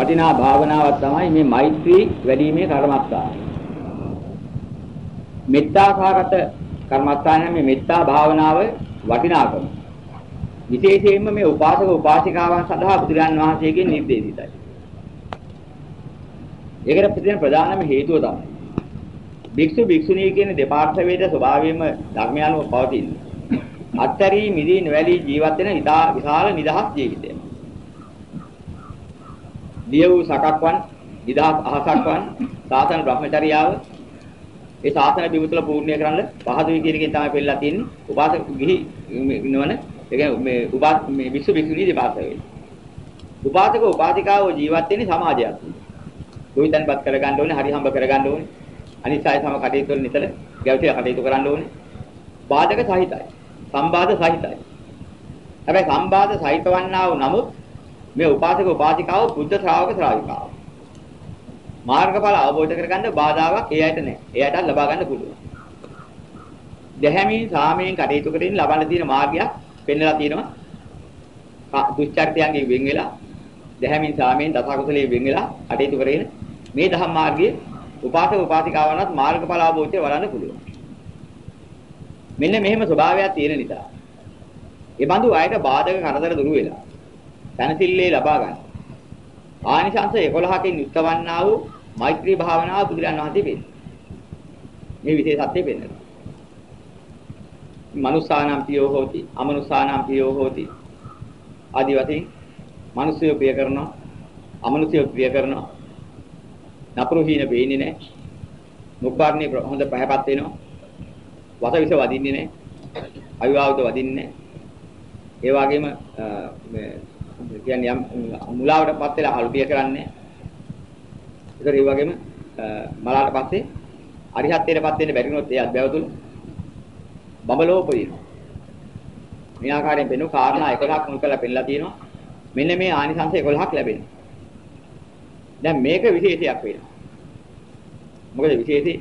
වටිනා භාවනාවක් තමයි මේ මෛත්‍රී වැඩිීමේ කර්මස්ථානය. මෙත්තාකාරත කර්මස්ථානය මේ මෙත්තා භාවනාව වටිනාකම. විශේෂයෙන්ම මේ උපාසක උපාසිකාවන් සඳහා බුදුරන් වහන්සේගෙන් නිර්දේශිතයි. ඒකට ප්‍රතිදින ප්‍රධානම හේතුව තමයි. භික්ෂු භික්ෂුණී කියන දෙපාර්ශ්වයේ ස්වභාවයෙන්ම ධර්මයන්ව පවතින. අත්තරී මිදී නොවැළී ජීවත් වෙන ඉතා විශාල නිදහස් ජීවිතයක්. දිය වූ සකක්වන් නිදහස් අහසක්වන් සාසන බ්‍රහ්මචර්යාව ඒ සාසන බිම තුළ පූර්ණ්‍ය කරන්න පහසුයි කියන එකෙන් තමයි පෙන්නලා තියෙන්නේ. උපාසක ගිහි නවන ඒ මේ උපාස මේ විසු විසුණී දෙපාර්ශ්වයේ. උපාසක උපාසිකාවෝ ජීවත් වෙන්නේ සමාජයක්. ගොවිතැන්පත් කරගන්න ඕනේ, හරි හම්බ කරගන්න ඕනේ. අනිත් අය සම කටයුතු වල නිතර ගැව්තිලා කටයුතු කරන්න ඕනේ. බාධක සහිතයි. සම්බාධ සහිතයි. හැබැයි සම්බාධ සහිත වන්නා වූ නමුත් මේ උපාසක උපාසිකාව බුද්ධ ශ්‍රාවක ශ්‍රාවිකාව. මාර්ගඵල අවබෝධ කරගන්න බාධාවක් ඒ ඇයට නැහැ. ඒ ඇයට ලබා ගන්න පුළුවන්. දැහැමින් සාමයෙන් කටයුතු කරමින් ලබන්න තියෙන මාර්ගයක් පෙන්වලා තියෙනවා. දුස්චරිතයන්ගෙන් වෙන් වෙලා දැහැමින් සාමයෙන් දසකුසලයේ වෙන් වෙලා කටයුතු කරගෙන මේ ධම්ම මාර්ගයේ උපාසක උපාසිකාවන්වත් මාර්ගඵල අවබෝධය වඩන්න පුළුවන්. මෙන්න මෙහෙම ස්වභාවයක් තියෙන නිසා. ඒ බඳු අයට බාධක කරදර දුරු වෙලා තනසිල්ලේ ලබා ගන්න. ආනිසංස 11කින් යුක්තවන්නා වූ මෛත්‍රී භාවනාව බුදුරජාණන් වහන්සේ පෙන්නනවා. මේ විශේෂත්වය පෙන්නනවා. මනුස්සානම් පියෝ හෝති අමනුස්සානම් පියෝ හෝති ආදි වශයෙන් මිනිස්සුયો ප්‍රිය කරනවා අමනුෂ්‍යය ප්‍රිය කරනවා නපුරු හීන වෙන්නේ නැහැ මුක්කාර්ණේ හොඳ පහපත් වෙනවා වසවිස වදින්නේ නැහැ අවිවාහිත වදින්නේ නැහැ ඒ වගේම මේ කියන්නේ යම් මුලාවටපත් වෙලා අලුපිය කරන්නේ. ඒතර ඒ වගේම මලාට පස්සේ අරිහත්ත්වයටපත් වෙන්න බැරි වුණොත් ඒ අධ්‍යයව තුල බඹලෝපදිනවා මේ ආකාරයෙන් පෙනු කාරණා 11ක් මුල් කරලා පෙන්නලා තියෙනවා. මෙන්න මේ ආනිසංස 11ක් ලැබෙනවා. දැන් මේක විශේෂයක් වෙනවා. මොකද විශේෂේ?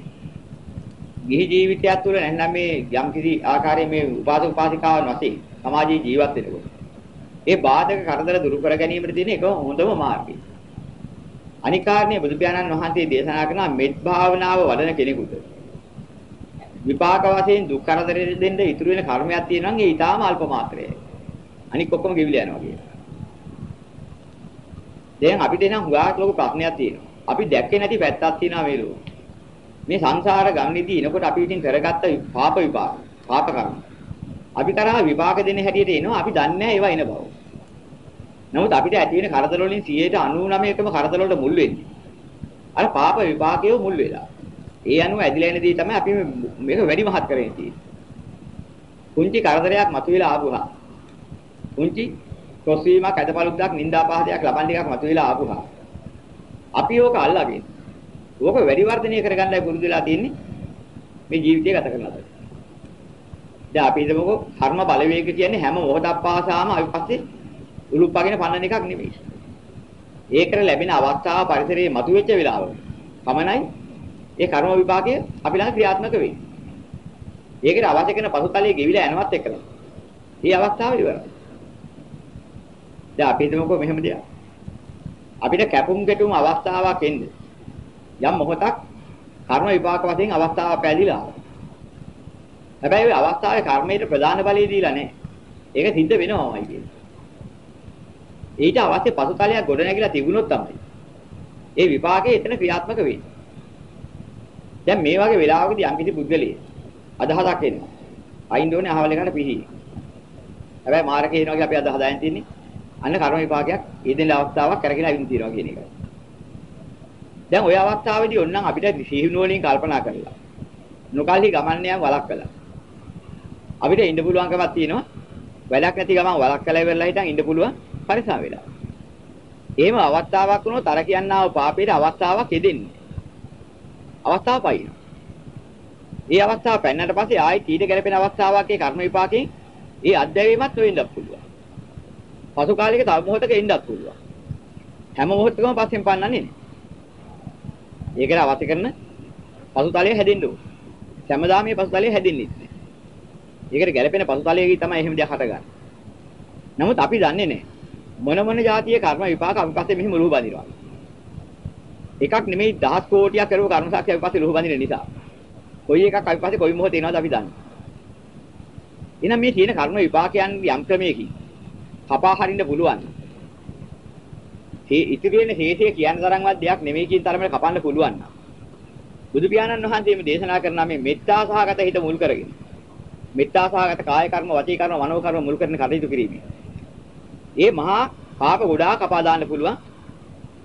ගිහි ජීවිතයක් තුළ නැත්නම් මේ යම් කිසි ආකාරයේ මේ උපාසක උපාසිකාවන් වශයෙන් සමාජයේ ජීවත් වෙනකොට ඒ බාධක කරදර දුරු කර ගැනීමට තියෙන එක හොඳම මාර්ගය. අනික් කාරණේ බුදු පියාණන් වහන්සේ දේශනා කරන මෙත් භාවනාව වඩන කෙනෙකුට විපාක වශයෙන් දුක් කරදර දෙන්න ඉතුරු වෙන කර්මයක් තියෙනවා නම් ඒ ඊටාම අල්ප මාත්‍රයයි. අනික් ඔක්කොම ගෙවිලා යනවා කියන. දැන් අපිට එන හුඟක් ලොකු ප්‍රශ්නයක් තියෙනවා. අපි දැක්කේ නැති පැත්තක් තියෙනවා මේ ලෝකේ. මේ සංසාර ගමනේදී එනකොට අපි ඉතින් කරගත්ත පාප විපාක, පාප කර්ම. අපි කරා විපාක දෙන්න හැටියට එනවා අපි දන්නේ නැහැ ඒවා එන බව. නමුත් අපිට ඇති වෙන කරදර වලින් 99%ක්ම කරදර වලට මුල් වෙන්නේ. අර පාප විපාකයේ මුල් වෙලා. ඒ අනුව ඇදිලා එන දේ තමයි අපි මේක වැඩි මහත් කරගෙන තියෙන්නේ. කුංචි කරදරයක් මතුවලා ආවුහා. කුංචි කොස්වීමක් ඇදපළුද්දක් නිന്ദා පහදයක් ලබන් ටිකක් මතුවලා ආවුහා. අපි ඕක අල්ලගෙන ඕක වැඩි වර්ධනය කරගන්නයි පුරුදු වෙලා තියෙන්නේ මේ ජීවිතය ගත කරන අතර. දැන් අපි හිතමුකෝ කර්ම බලවේග කියන්නේ හැම මොහොතක් පාසාම අපි පස්සේ උලුප්පගෙන පන්නන එකක් නෙමෙයි. ඒකට ලැබෙන අවස්ථාව පරිසරයේ මතුවෙච්ච වෙලාවක පමණයි ඒ කර්ම විපාකය අපි ළඟ ක්‍රියාත්මක වෙන්නේ. ඒකට අවශ්‍ය කරන පසුතලයේ ගෙවිලා යනවත් එක්කලා. මේ අවස්ථාව ඉවරයි. දැන් අපි හිතමුකෝ මෙහෙම දෙයක්. අපිට කැපුම් ගැටුම් අවස්ථාවක් එන්නේ. යම් මොහොතක් කර්ම විපාක වශයෙන් අවස්ථාවක් පැහැදිලා. හැබැයි ওই අවස්ථාවේ කර්මයට ප්‍රධාන බලය දීලා නැහැ. ඒක සිද්ධ වෙනවමයි කියන්නේ. ඊට අවශ්‍ය පසුතලයක් ගොඩ නැගිලා තිබුණොත් තමයි ඒ විපාකයේ එතන ක්‍රියාත්මක වෙන්නේ. දැන් මේ වගේ වෙලාවකදී යම්කිසි පුද්ගලයෙක් අදහසක් එනවා. අයින් දෝනේ අහවල එකට පිහි. හැබැයි මාර්ගයේ එනවා කියලා අපි අදහස දැන් තින්නේ. අන්න කර්ම විපාකයක් ඊදෙන අවස්ථාවක් කරගෙන අවින් තියනවා කියන එකයි. දැන් ওই අවස්ථාවේදී ඕනනම් අපිට සිහිනුවණින් කල්පනා කරලා නොකල්හි ගමන් යාම වළක්වලා අපිට ඉන්න පුළුවන්කමක් තියෙනවා. වැඩක් නැති ගමන් වළක්වලා ඉවරලා හිටන් ඉන්න පුළුවන් පරිසම් වෙලා. එහෙම අවස්ථාවක් වුණොත් අර කියන්නා වූ පාපේට අවස්ථාවක් එදෙන්නේ. අවස්ථාව පයින්. ඒ අවස්ථාව පැන්නට පස්සේ ආයි කීට ගැලපෙන අවස්ථාවක් ඒ කර්ම විපාකයෙන් ඒ අධ්‍යයීමත් වෙන්නත් පුළුවන්. පසු කාලයක තව මොහොතක එන්නත් පුළුවන්. හැම මොහොතකම පස්සෙන් පන්නන්නේ නේ. ඒකට අවශ්‍ය කරන පසුතලය හැදෙන්න ඕන. හැමදාම මේ පසුතලය හැදෙන්නේ නැහැ. ඒකට ගැලපෙන පසුතලයේ තමයි එහෙම දෙයක් හටගන්නේ. නමුත් අපි දන්නේ නැහැ. මොන මොන જાතිය කර්ම විපාක අපි පස්සේ මෙහිම ලුහු බඳිනවා. එකක් නෙමෙයි දහස් කෝටියක් කරුව කර්ම සාක්ෂි අපි පස්සේ ලෝහ බඳින නිසා. කොයි එකක් අපි පස්සේ කොයි මොහොතේ එනවද අපි දන්නේ. එහෙනම් මේ තියෙන කර්ම විපාකයන් යම් ක්‍රමයකින් කපා හරින්න පුළුවන්. ඒ ඉතිරි වෙන හේතය කියන තරම්වත් දෙයක් නෙමෙයි කියන තරමට කපන්න පුළුවන්. බුදු පියාණන් වහන්සේ මේ දේශනා කරන මේ මෙත්තා සහගත හිත මුල් කරගෙන මෙත්තා සහගත කාය කර්ම, වචී කර්ම, මනෝ කර්ම මුල් කරගෙන කටයුතු කිරීමයි. ඒ මහා පාප ගොඩාක් කපා දාන්න පුළුවන්.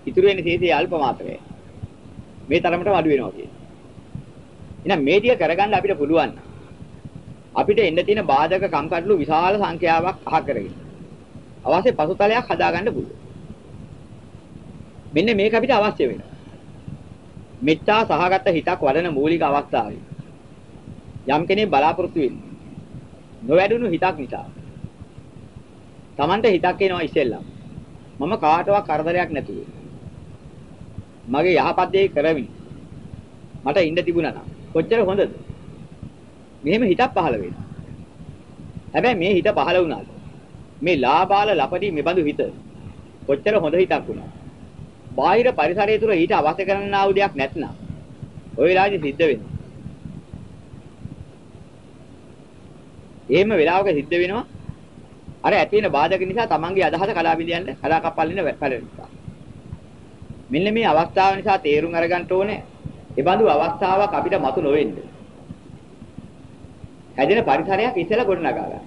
ඉතුරු වෙන හේතය අල්ප මාත්‍රයි. මේ තරමට අඩු වෙනවා කියන්නේ. එහෙනම් මේ ටික කරගන්න අපිට පුළුවන්. අපිට එන්න තියෙන බාධක කම්කටොළු විශාල සංඛ්‍යාවක් අහ කරගෙන. අවශ්‍ය පසුතලයක් හදාගන්න පුළුවන්. මෙන්න මේක අපිට අවශ්‍ය වෙනවා. මෙත්තා සහගත හිතක් වඩන මූලික අවස්ථාවයි. යම් කෙනෙක් බලාපොරොත්තු වෙන්නේ නොවැඩුණු හිතක් නිසා. Tamante හිතක් එනවා ඉස්සෙල්ලා. මම කාටවත් කරදරයක් නැතුව. මගේ යහපත් දේ කරමින් මට ඉන්න තිබුණා නම් කොච්චර හොඳද? මෙහෙම හිතක් පහළ වෙනවා. හැබැයි මේ හිත පහළ වුණාද? මේ ලාබාල ලපටි මෙබඳු හිත කොච්චර හොඳ හිතක් වුණා. බාහිර පරිසරය තුර ඊට අවශ්‍ය කරන්නා වූ දෙයක් නැත්නම් ওই වෙලාවේදී සිද්ධ වෙනවා. එහෙම වෙලාවක සිද්ධ වෙනවා. අර ඇති වෙන බාධක නිසා තමන්ගේ අදහස කඩා බිඳින්න කඩා කප්පල්ලින පැලෙනවා. මෙන්න මේ අවස්ථාව නිසා තේරුම් අරගන්න ඕනේ. ඒ බඳු අවස්ථාවක් අපිට මතු නොවෙන්න. හැදෙන පරිසරයක් ඉස්සෙල්ලා ගොඩනගා ගන්න.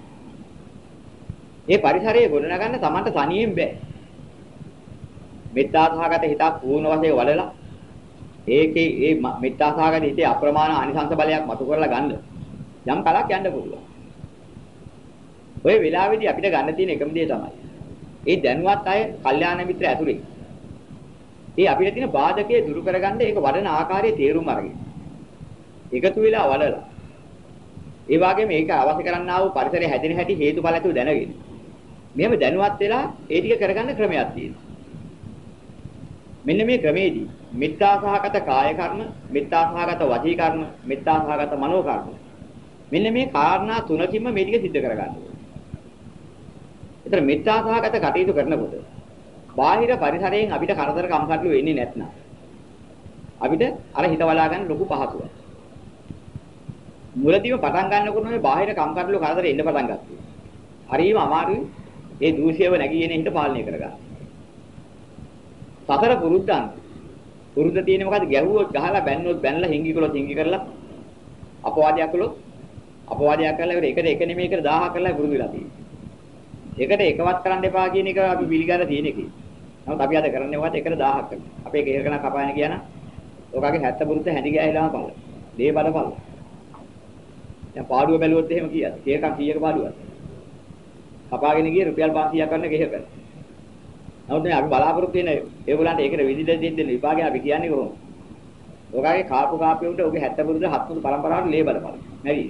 ඒ පරිසරය ගොඩනගන්න Tamanට තනියෙන් බෑ. මෙත්තා සහගත හිතක් පූර්ණ වශයෙන් වඩලා ඒකේ ඒ මෙත්තා සහගත හිතේ අප්‍රමාණ ආනිසංස බලයක් මතු කරලා ගන්න යම් කලක් යන්න පුළුවන්. ওই වෙලාවේදී අපිට ගන්න තියෙන එකම දේ තමයි. ඒ දැනුවත් අය, කල්යාණ මිත්‍ර ඇතුලේ. ඒ අපිට තියෙන බාධකයේ දුරු කරගන්න ඒක වඩන ආකාරයේ තේරුම් අරගෙන. එකතු වෙලා වඩලා. ඒ වගේම මේක අවශ්‍ය කරන්නා වූ පරිසරය හැදෙන හැටි හේතුඵල ඇතුව දැනගෙන. මෙහෙම දැනුවත් වෙලා ඒ ටික කරගන්න ක්‍රමයක් තියෙනවා. මෙන්න මේ ක්‍රමේදී මෙත්තා සහගත කාය කර්ම, මෙත්තා සහගත වචී කර්ම, මෙත්තා සහගත මනෝ කර්ම. මෙන්න මේ කාරණා තුනකින්ම මේ ටික සිද්ධ කරගන්න ඕනේ. ඒතර මෙත්තා සහගත කටයුතු කරනකොට බාහිර පරිසරයෙන් අපිට කරදර කම්කටොළු වෙන්නේ නැත්නම් අපිට අර හිත වලා ගන්න ලොකු පහසුවක්. මුලදීම පටන් ගන්නකොට මේ බාහිර කම්කටොළු කරදර එන්න පටන් ගත්තා. හරිම අමාරුයි ඒ දූෂ්‍යව නැගී එන හිත පාලනය කරගන්න. සතර පුරුද්දන් පුරුද්ද තියෙන්නේ මොකද්ද? ගැහුවොත් ගහලා බැන්නොත් බැනලා හිඟි කළොත් හිඟි කරලා අපවාදයක් කළොත් අපවාදයක් කරලා ඒකට එක නෙමෙයි එකට 1000 කරලා පුරුදු වෙලා තියෙන්නේ. ඒකට එකවත් කරන්න එපා කියන එක අපි පිළිගන්න තියෙන එකේ. නමුත් අපි අද කරන්නේ මොකද? එකට 1000ක් කරනවා. අපේ එක එකන කපායන කියන ඔකගේ 70 පුරුද්ද හැඳි ගෑහිලාම පල්ල. දේ බඩ පල්ල. දැන් පාඩුව බැලුවොත් එහෙම කීයද? කීයක කීයක පාඩුවද? කපාගෙන ගියේ රුපියල් 500ක් ගන්න ගෙහ කර. නමුත් මේ අපි බලාපොරොත්තු වෙන ඒගොල්ලන්ට ඒකට විදිහට දෙන්න විභාගය අපි කියන්නේ කොහොමද? ඔකාගේ කාපු කාපේ උන්ට ඔගේ 70 පුරුද්ද 70 පරම්පරාවට ලේ බඩ පල්ල. නැරි.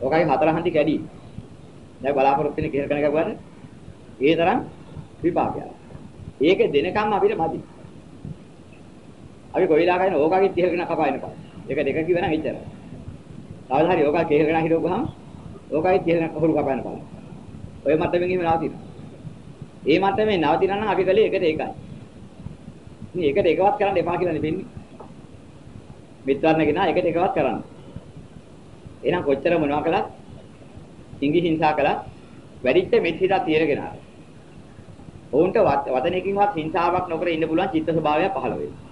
ඔකාගේ හතර හන්දි කැඩි. දැන් බලාපොරොත්තු වෙන කෙහෙල් කන කපුවාට ඒ තරම් විපාකයක්. ඒක දෙනකම් අපිට මදි. අපි කොයිලා කයින් ඕකාගේ තියගෙන කපාගෙන පස්සේ. ඒක දෙක කිව්වනම් එච්චරයි. කවදා හරි ඕකා කෙහෙල්ගෙන හිටවුවාම ඕකාගේ තියගෙන කහුරු කපාගෙන පස්සේ. ඔය මට්ටමින් එහෙම නවතිනවා. ඒ මට්ටමේ නවතිනා නම් අපි කලේ එකට ඒකයි. ඉතින් ඒකට එකවත් කරන්න එපා කියලා නෙවෙන්නේ. මිත්‍රාන්නගෙන එකට එකවත් කරන්න. එහෙනම් කොච්චර මොනවා කළත් ඉංගි හිංසා කළත් වැඩිච්ච මෙත් හිතක් తీරගෙන ආවා. ඔවුන්ට වදනකින්වත් හිංසාවක් නොකර ඉන්න පුළුවන් චිත්ත ස්වභාවයක් පහළ වෙනවා.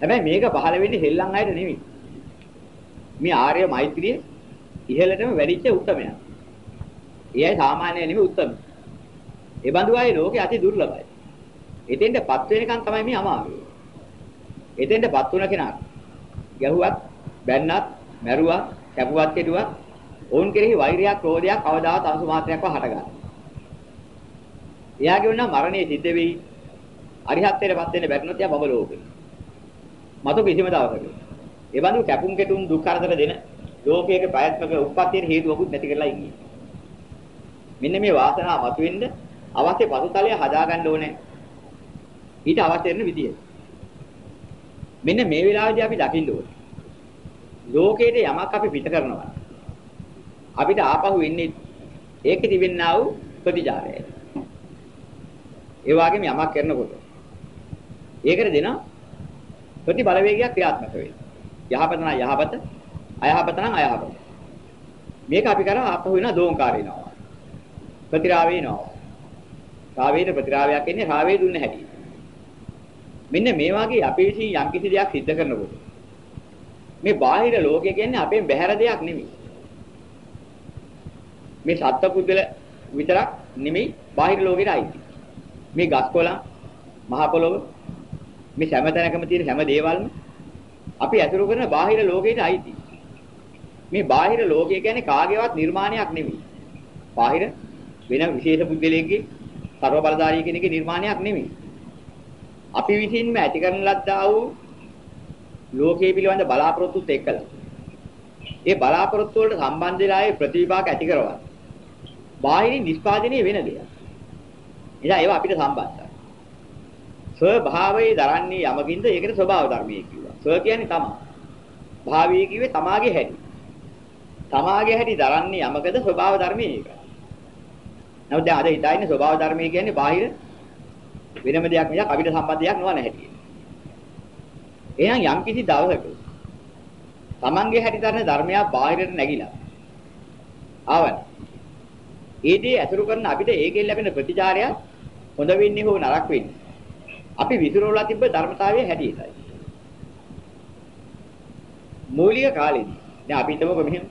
හැබැයි මේක පහළ වෙන්නේ හෙල්ලන් අයට නෙමෙයි. මේ ආර්ය මෛත්‍රිය ඉහළටම වැඩිච්ච උත්තරමයක්. එයයි සාමාන්‍ය නෙමෙයි උත්තම. ඒ බඳු අය ලෝකේ අති දුර්ලභයි. එතෙන්ටපත් වෙනකන් තමයි මේ අමාරු. එතෙන්ටපත් වුණ කෙනාට ගැහුවත්, බැන්නත්, මැරුවත්, කැපුවත්, කෙඩුවත් ඔවුන් කෙරෙහි වෛරයක්, ක්‍රෝධයක් කවදාවත් අංශු මාත්‍රයක්ව හටගන්නවා. එයාගේ වුණා මරණය සිද්ධ වෙයි. අරිහත්ත්වයටපත් වෙන්න බැරිනොත් එයා බබලෝකේ. මතු කිසිම දවසක. ඒ බඳු කැපුම් කෙටුම් දුක් කරදර දෙන ලෝකයක ප්‍රයත්නක උප්පත්තියේ හේතුවකුත් නැති කරලා ඉන්නේ. මෙන්න මේ වාසනාව මතුවෙන්න අවශ්‍ය පසුතලය හදාගන්න ඕනේ. ඊට අවශ්‍ය වෙන විදිය. මෙන්න මේ වෙලාවේදී අපි දකින්න ඕනේ. ලෝකයේ යමක් අපි පිට කරනවා. අපිට ආපහු එන්නේ ඒකේ තිබෙනා වූ ප්‍රතිචාරය. ඒ වගේම යමක් කරනකොට ඒකට දෙන ප්‍රතිබලවේගයක් ක්‍රියාත්මක වෙනවා. යහපත නම් යහපත, අයහපත නම් අයහපත. මේක අපි කරා අපහු වෙන දෝංකාරිනවා. ප්‍රතිරාවේ නෝ. රාවේට ප්‍රතිරාවයක් එන්නේ රාවේ දුන්න හැටි. මෙන්න මේ වගේ අපේ විසින් යම්කිසි දෙයක් සිද්ධ කරනකොට මේ බාහිර ලෝකය කියන්නේ අපෙන් බැහැර දෙයක් නෙමෙයි. මේ සත්පුද්ගල විතරක් නෙමෙයි බාහිර ලෝකෙට අයිති. මේ ගස් කොළන් මහ පොළොව මේ හැම තැනකම තියෙන හැම දේවල්ම අපි ඇසුරු කරන බාහිර ලෝකයට අයිති. මේ බාහිර ලෝකය කියන්නේ කාගේවත් නිර්මාණයක් නෙමෙයි. බාහිර වෙන විශේෂ පුද්ගලයෙක්ගේ ਸਰව බලධාරී කෙනෙකුගේ නිර්මාණයක් නෙමෙයි. අපි විසින්ම ඇති කරන ලද්දා වූ ලෝකයේ පිළිබඳ බලාපොරොත්තුත් එක්කලා. ඒ බලාපොරොත්තු වලට සම්බන්ධ වෙලා ඒ ප්‍රතිවිපාක ඇති කරවන. බාහිරින් නිෂ්පාදනය වෙන දෙයක්. එදා ඒවා අපිට සම්බන්ධයි. ස්වභාවයේ දරන්නේ යමකින්ද ඒකට ස්වභාව ධර්මයේ කිව්වා. ස්ව කියන්නේ තමා. භාවයේ කිව්වේ තමාගේ හැටි. තමාගේ හැටි දරන්නේ යමකද ස්වභාව ධර්මයේ ඒකයි. නමුත් දැන් අද හිතන්නේ ස්වභාව ධර්මයේ කියන්නේ බාහිර වෙනම දෙයක් මිසක් අපිට සම්බන්ධයක් නොවන හැටි. එහෙනම් යම් කිසි දවසක තමන්ගේ හැටි දරන ධර්මයා බාහිරට නැగిලා ආවන. ඒ දේ අසුරු කරන අපිට ඒකෙන් ලැබෙන ප්‍රතිචාරය හොඳ වෙන්නේ හෝ නරක වෙන්නේ. අපි විසිරෝලා තිබ්බ ධර්මතාවයේ හැටියටයි. මූලික කාලෙදී දැන් අපි හිතමුකෝ මෙහෙම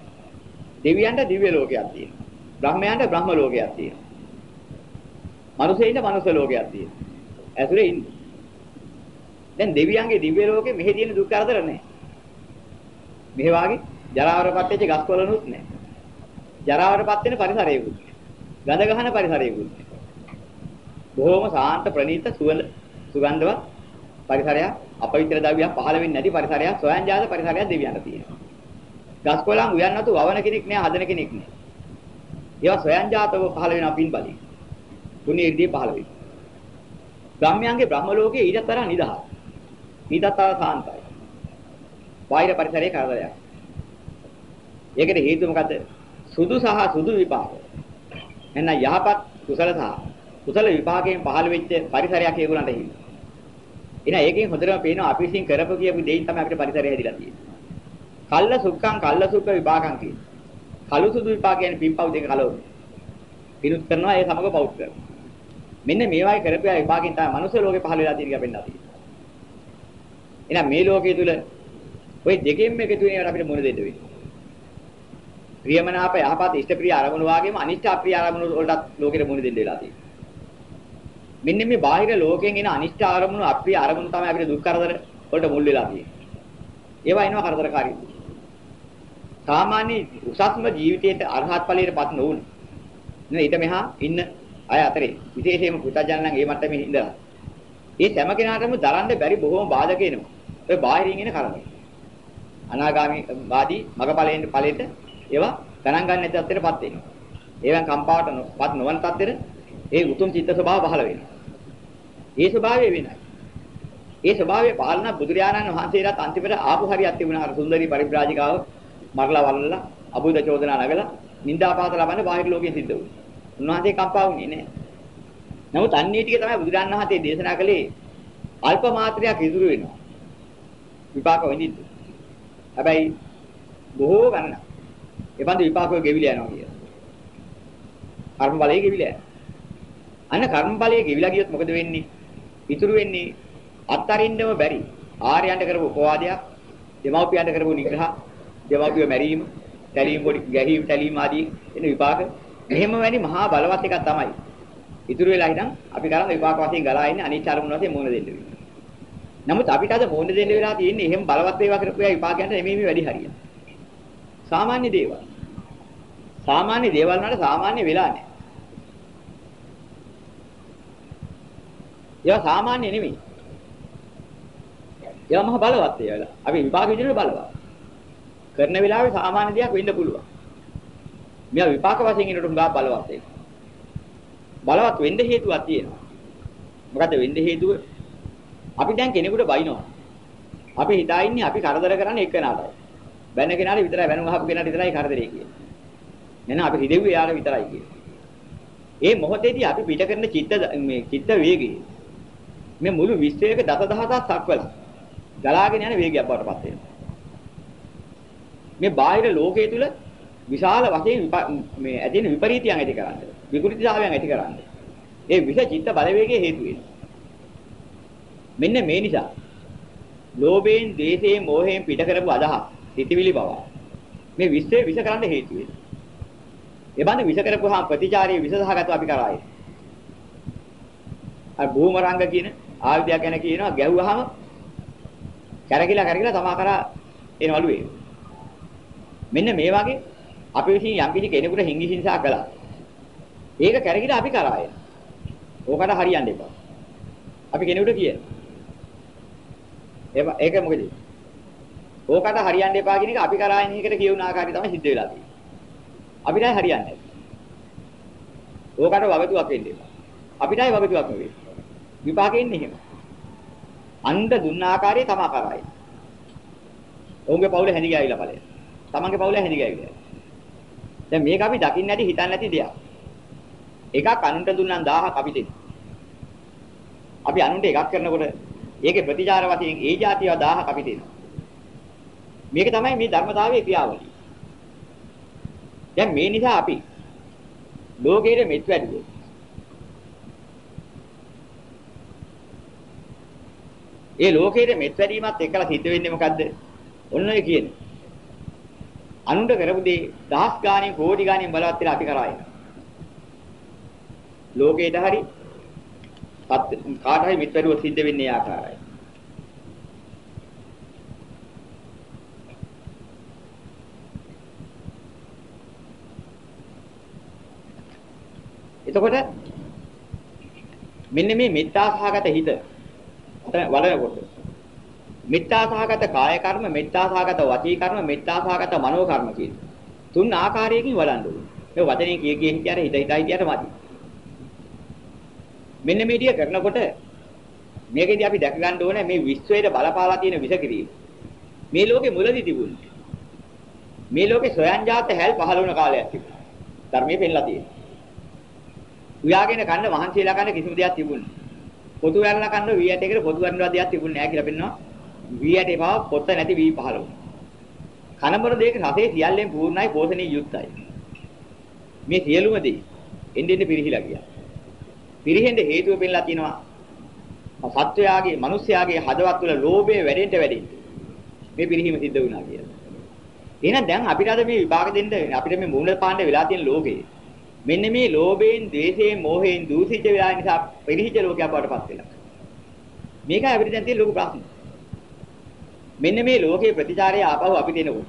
දෙවියන්ට දිව්‍ය ලෝකයක් තියෙනවා. බ්‍රහ්මයන්ට බ්‍රහ්ම ලෝකයක් තියෙනවා. මනුස්සයින්ට මනුස්ස ලෝකයක් තියෙනවා. ඇතුලේ ඉන්නේ. දැන් දෙවියන්ගේ දිව්‍ය ලෝකේ මෙහෙ තියෙන දුක් කරදර නැහැ. මෙහෙ වාගේ ජරාවටපත් වෙච්ච ගස්කොළනුත් නැහැ. ජරාවටපත් වෙන පරිසරයකුත්. ගඳ ගහන පරිසරයකුත්. බොහොම සාන්ත ප්‍රණීත සුවඳ සුගන්ධවත් පරිසරයක් අපවිත්‍ර ද්‍රව්‍යයක් පහළ වෙන්නේ නැති පරිසරයක් සොයන්ජාත පරිසරයක් දෙවියන්ට තියෙනවා. ගස්කොළන් උයන්නතු වවන කෙනෙක් නෑ හදන කෙනෙක් නෑ. ඒවා සොයන්ජාතව පහළ වෙන පින්බලින්. පුණ්‍ය ඉර්ධිය පහළ වෙයි. බ්‍රහ්මයන්ගේ බ්‍රහ්ම ලෝකයේ ඊටත් වඩා නිදහස්. ඊටත් වඩා සාන්තයි. බාහිර පරිසරයේ කරදරයක්. ඒකට හේතුව මොකද්ද? සුදු සහ සුදු විපාක. එන්න යහපත් කුසල සහ කුසල විපාකයෙන් පහළ වෙච්ච පරිසරයක් ඒගොල්ලන්ට හිමි. එහෙනම් ඒකෙන් හොඳටම පේනවා අපි විසින් කරපු කියපු දෙයින් තමයි අපිට පරිසරය හැදිලා තියෙන්නේ. කල්ල සුඛං කල්ල සුඛ විපාකං කියන. කලු සුදු විපාක කියන්නේ පින්පව් දෙක කලවන. පිනුත් කරනවා ඒ සමග පවුත් කරනවා. මෙන්න මේවායි කරපු විපාකෙන් තමයි මනුස්ස ලෝකේ පහළ වෙලා තියෙන එක පෙන්නලා තියෙන්නේ. එහෙනම් මේ ලෝකයේ තුල ওই දෙකෙන්ම එකතු වෙන ඒවාට අපිට මොන දෙන්න වෙන්නේ? ප්‍රියමනාප යහපත් ඉෂ්ඨ ප්‍රිය අරමුණු වාගේම අනිෂ්ඨ අප්‍රිය අරමුණු වලටත් ලෝකෙට මොන දෙන්න වෙලා තියෙන්නේ. මෙන්න මේ බාහිර ලෝකයෙන් එන අනිෂ්ඨ අරමුණු අප්‍රිය අරමුණු තමයි අපිට දුක් කරදර වලට මුල් වෙලා තියෙන්නේ. ඒවා එනවා කරදරකාරී. සාමාන්‍ය උසස්ම ජීවිතයේ අරහත් ඵලයටපත් නොවුන. නේ ඊට මෙහා ඉන්න අය අතරේ විශේෂයෙන්ම පුතජන නම් ඒ මට්ටමේ ඉඳලා. ඒ හැම කෙනාටම දරන්න බැරි බොහෝම බාධක එනවා. ඔය බාහිරින් එන කරදර. අනාගාමී වාදී මගපලයෙන් ඵලයට ඒවා ගණන් ගන්න නැති තත්ත්වයටපත් වෙනවා. ඒවෙන් කම්පාවටපත් නොවන තත්ත්වෙට ඒ උතුම් චිත්ත ස්වභාව පහළ වෙනවා. ඒ ස්වභාවය වෙනයි. ඒ ස්වභාවය පාලන බුදුරජාණන් වහන්සේලාත් අන්තිමට ආපු හරියක් තිබුණා අර සුන්දරී පරිබ්‍රාජිකාව මරලා වල්ලා අබුද චෝදනා නගලා නිന്ദාපාත ලබන්න බාහිර ලෝකෙ සිද්ධ වුණා. උන්වහන්සේ කම්පා වුණේ නැහැ. නමුත් අන්නේ ටික තමයි බුදුරජාණන් වහන්සේ දේශනා කළේ අල්ප මාත්‍රයක් ඉදිරි වෙනවා. විපාක වෙනිද්ද. හැබැයි බොහෝ ගණන. එපන්ද විපාකෝ ගෙවිලා යනවා කියලා. කර්ම බලයේ ගෙවිලා යනවා. අන්න කර්ම බලයේ ගෙවිලා ගියොත් මොකද වෙන්නේ? ඉතුරු වෙන්නේ අත්තරින්නම බැරි ආර්යයන්ට කරපු උපවාදයක්, දෙමව්පියන්ට කරපු නිග්‍රහ, දෙමව්පිය මැරීම, තැලීම් පොඩි ගැහිම් තැලීම් ආදී එන විපාක. මෙහෙම වැනි මහා බලවත් එකක් තමයි. ඉතුරු වෙලා හිටන් අපි කරන් විපාක වශයෙන් ගලා ඉන්නේ අනිත් අරමුණ වශයෙන් මොන දෙන්න වෙන්නේ. නමුත් අපිට අද මොන දෙන්න වෙලා තියෙන්නේ එහෙම බලවත් ඒවා කරපු අය විපාකයන්ට නෙමෙයි මේ වැඩි හරිය. සාමාන්‍ය දේවල්. සාමාන්‍ය දේවල් වලට සාමාන්‍ය වෙලා නැහැ. ඒවා සාමාන්‍ය නෙමෙයි. ඒවා මහ බලවත් ඒවා. අපි විපාක විදිහට බලවත්. කරන වෙලාවේ සාමාන්‍ය දෙයක් වෙන්න පුළුවන්. මෙයා විපාක වශයෙන් ඉන්නට උඟා බලවත් ඒක. බලවත් වෙන්න හේතුවක් තියෙනවා. මොකද වෙන්න හේතුව? අපි දැන් කෙනෙකුට බයිනවා. අපි හිතා ඉන්නේ අපි කරදර කරන්නේ එක නාටයි. බැන කෙනාට විතරයි බැනුම් අහපු කෙනාට විතරයි කරදරේ කියන්නේ. නේද අපි හිතෙව්වේ යාර විතරයි කියන්නේ. ඒ මොහොතේදී අපි පිට කරන චිත්ත මේ චිත්ත වේගය මේ මුළු විශ්වයක දසදහසක් සක්වල ගලාගෙන යන වේගයක් බවට පත් වෙනවා. මේ බාහිර ලෝකයේ තුල විශාල වශයෙන් මේ ඇදෙන විපරීතයන් ඇති කරන්නේ. විකෘතිතාවයන් ඇති කරන්නේ. ඒ විෂ චිත්ත බලවේගයේ හේතු වෙනවා. මෙන්න මේ නිසා ලෝභයෙන්, ද්වේෂයෙන්, මෝහයෙන් පිට කරපු අදහස්, සිතිවිලි බව මේ විශ්වය විෂ කරන්න හේතු වෙනවා. ඒ බඳු විෂ කරපුවාම ප්‍රතිචාරයේ විෂසහගතව අපි කරායි. අර භූමරංග කියන ආයුධයක් ගැන කියනවා ගැහුවාම කැරකිලා කැරකිලා තමා කරා එනවලු ඒ. මෙන්න මේ වගේ අපි විසින් යම් කිසි කෙනෙකුට හිංගි හිංසා කළා. ඒක කැරකිලා අපි කරා එන. ඕකට හරියන්න එපා. අපි කෙනෙකුට කියන. ඒක මොකද? ඕකට හරියන්න එපා කියන එක අපි කරා එන එකට කියුණ ආකාරය තමයි සිද්ධ වෙලා තියෙන්නේ. අපිටයි හරියන්නේ නැහැ. ඕකට වගතුවක් වෙන්න එපා. අපිටයි වගතුවක් නෙවෙයි. විපාකෙ ඉන්නේ එහෙම. අන්ද දුන්න ආකාරය තමා කරායි. ඔවුන්ගේ පවුල හැඳි ගෑවිලා ඵලය. තමන්ගේ පවුල හැඳි ගෑවිලා. දැන් මේක අපි දකින්න නැති හිතන්න නැති දෙයක්. එකක් අනුන්ට දුන්නම් 1000ක් අපි දෙන්න. අපි අනුන්ට එකක් කරනකොට ඒකේ ප්‍රතිචාර වශයෙන් ඒ જાතියව 1000ක් අපි දෙනවා. මේක තමයි මේ ධර්මතාවයේ ක්‍රියාවලිය. දැන් මේ නිසා අපි ලෝකයේ මෙත් වැඩිවෝ ඒ ලෝකයේ මෙත් වැඩිමත් එක්කලා සිද්ධ වෙන්නේ මොකද්ද? ඔන්න ඔය කියන්නේ. අනුන්ට කරපු දේ දහස් ගාණින් කෝටි ගාණින් බලවත් වෙලා අපි කරා එනවා. ලෝකේට හරි කාට හරි මෙත් වැඩිව සිද්ධ වෙන්නේ ආකාරයි. එතකොට මෙන්න මේ මෙත්තා සහගත හිත වලනකොට මෙත්තා සහගත කාය කර්ම, මෙත්තා සහගත වචී කර්ම, මෙත්තා සහගත මනෝ කර්ම කියන තුන් ආකාරයකින් වඩන්න ඕනේ. මේ වචනේ කිය කිය හිටියට හිත හිත හිටියට මදි. මෙන්න මේ ටික කරනකොට මේකෙදි අපි දැක ගන්න ඕනේ මේ විශ්වයේ බලපාලා තියෙන විෂ කිරීම. මේ ලෝකේ මුලදී තිබුණේ. මේ ලෝකේ සොයන්ජාත හැල් පහළ වුණ කාලයක් තිබුණා. ධර්මයේ පෙන්ලා තියෙනවා. උයාගෙන කන්න මහන්සියලා කන්න කිසිම දෙයක් තිබුණේ පොතු වැරලා කන්න වී ඇටයකට පොතු වැරනවා දෙයක් තිබුණේ නැහැ කියලා පෙන්නනවා. වී ඇටේ පාව පොත නැති වී පහළ වුණා. කනබර දෙයක රසයේ සියල්ලෙන් පූර්ණයි පෝෂණීය යුක්තයි. මේ සියලුම දේ එන්න එන්න පිරිහිලා ගියා. පිරිහෙන්න හේතුව පෙන්නලා තියෙනවා. සත්වයාගේ, මිනිස්යාගේ හදවත් තුළ ලෝභය වැඩෙන්න වැඩෙන්න මේ පිරිහීම සිද්ධ වුණා කියලා. එහෙනම් දැන් අපිට අද මේ විභාග දෙන්න අපිට මේ මූල පාණ්ඩ වෙලා තියෙන ලෝභය මෙන්න මේ ලෝභයෙන්, ද්වේෂයෙන්, මෝහයෙන් දූෂිත වෙලා නිසා පිරිහිච්ච ලෝකයක් බවටපත් වෙලා. මේකයි අපිට දැන් තියෙන ලොකු ප්‍රශ්නේ. මෙන්න මේ ලෝකේ ප්‍රතිචාරය ආපහු අපිට එනකොට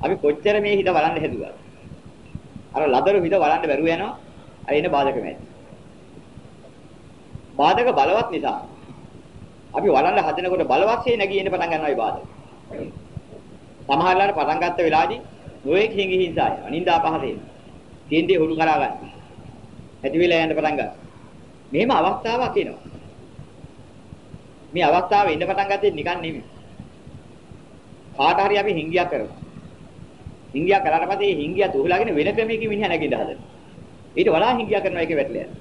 අපි කොච්චර මේ හිත බලන්න හැදුවා. අර ලදරු හිත බලන්න බැරුව යනවා. අර එන බාධක මැද. බාධක බලවත් නිසා අපි වළල්ල හදනකොට බලවත්සේ නැගී එන්න පටන් ගන්නවා ඒ බාධක. සමහරවල්ලාට පටන් ගත්ත වෙලාවේදී නොයෙක් හිඟි හිංසාය අනින්දා පහතේ. තියෙන්නේ හුරු කරා ගන්න. ඇති වෙලා යන්න පටන් ගන්නවා. මෙහෙම අවස්ථාවක් එනවා. මේ අවස්ථාවේ ඉන්න පටන් ගත්තේ නිකන් නෙමෙයි. කාට හරි අපි හිංගියක් කරනවා. හිංගියක් කරාට පස්සේ හිංගිය තුහලාගෙන වෙන ක්‍රමයකින් මිනිහා නැගින්න හදනවා. ඊට වඩා හිංගියක් කරනවා ඒකේ වැටලා යනවා.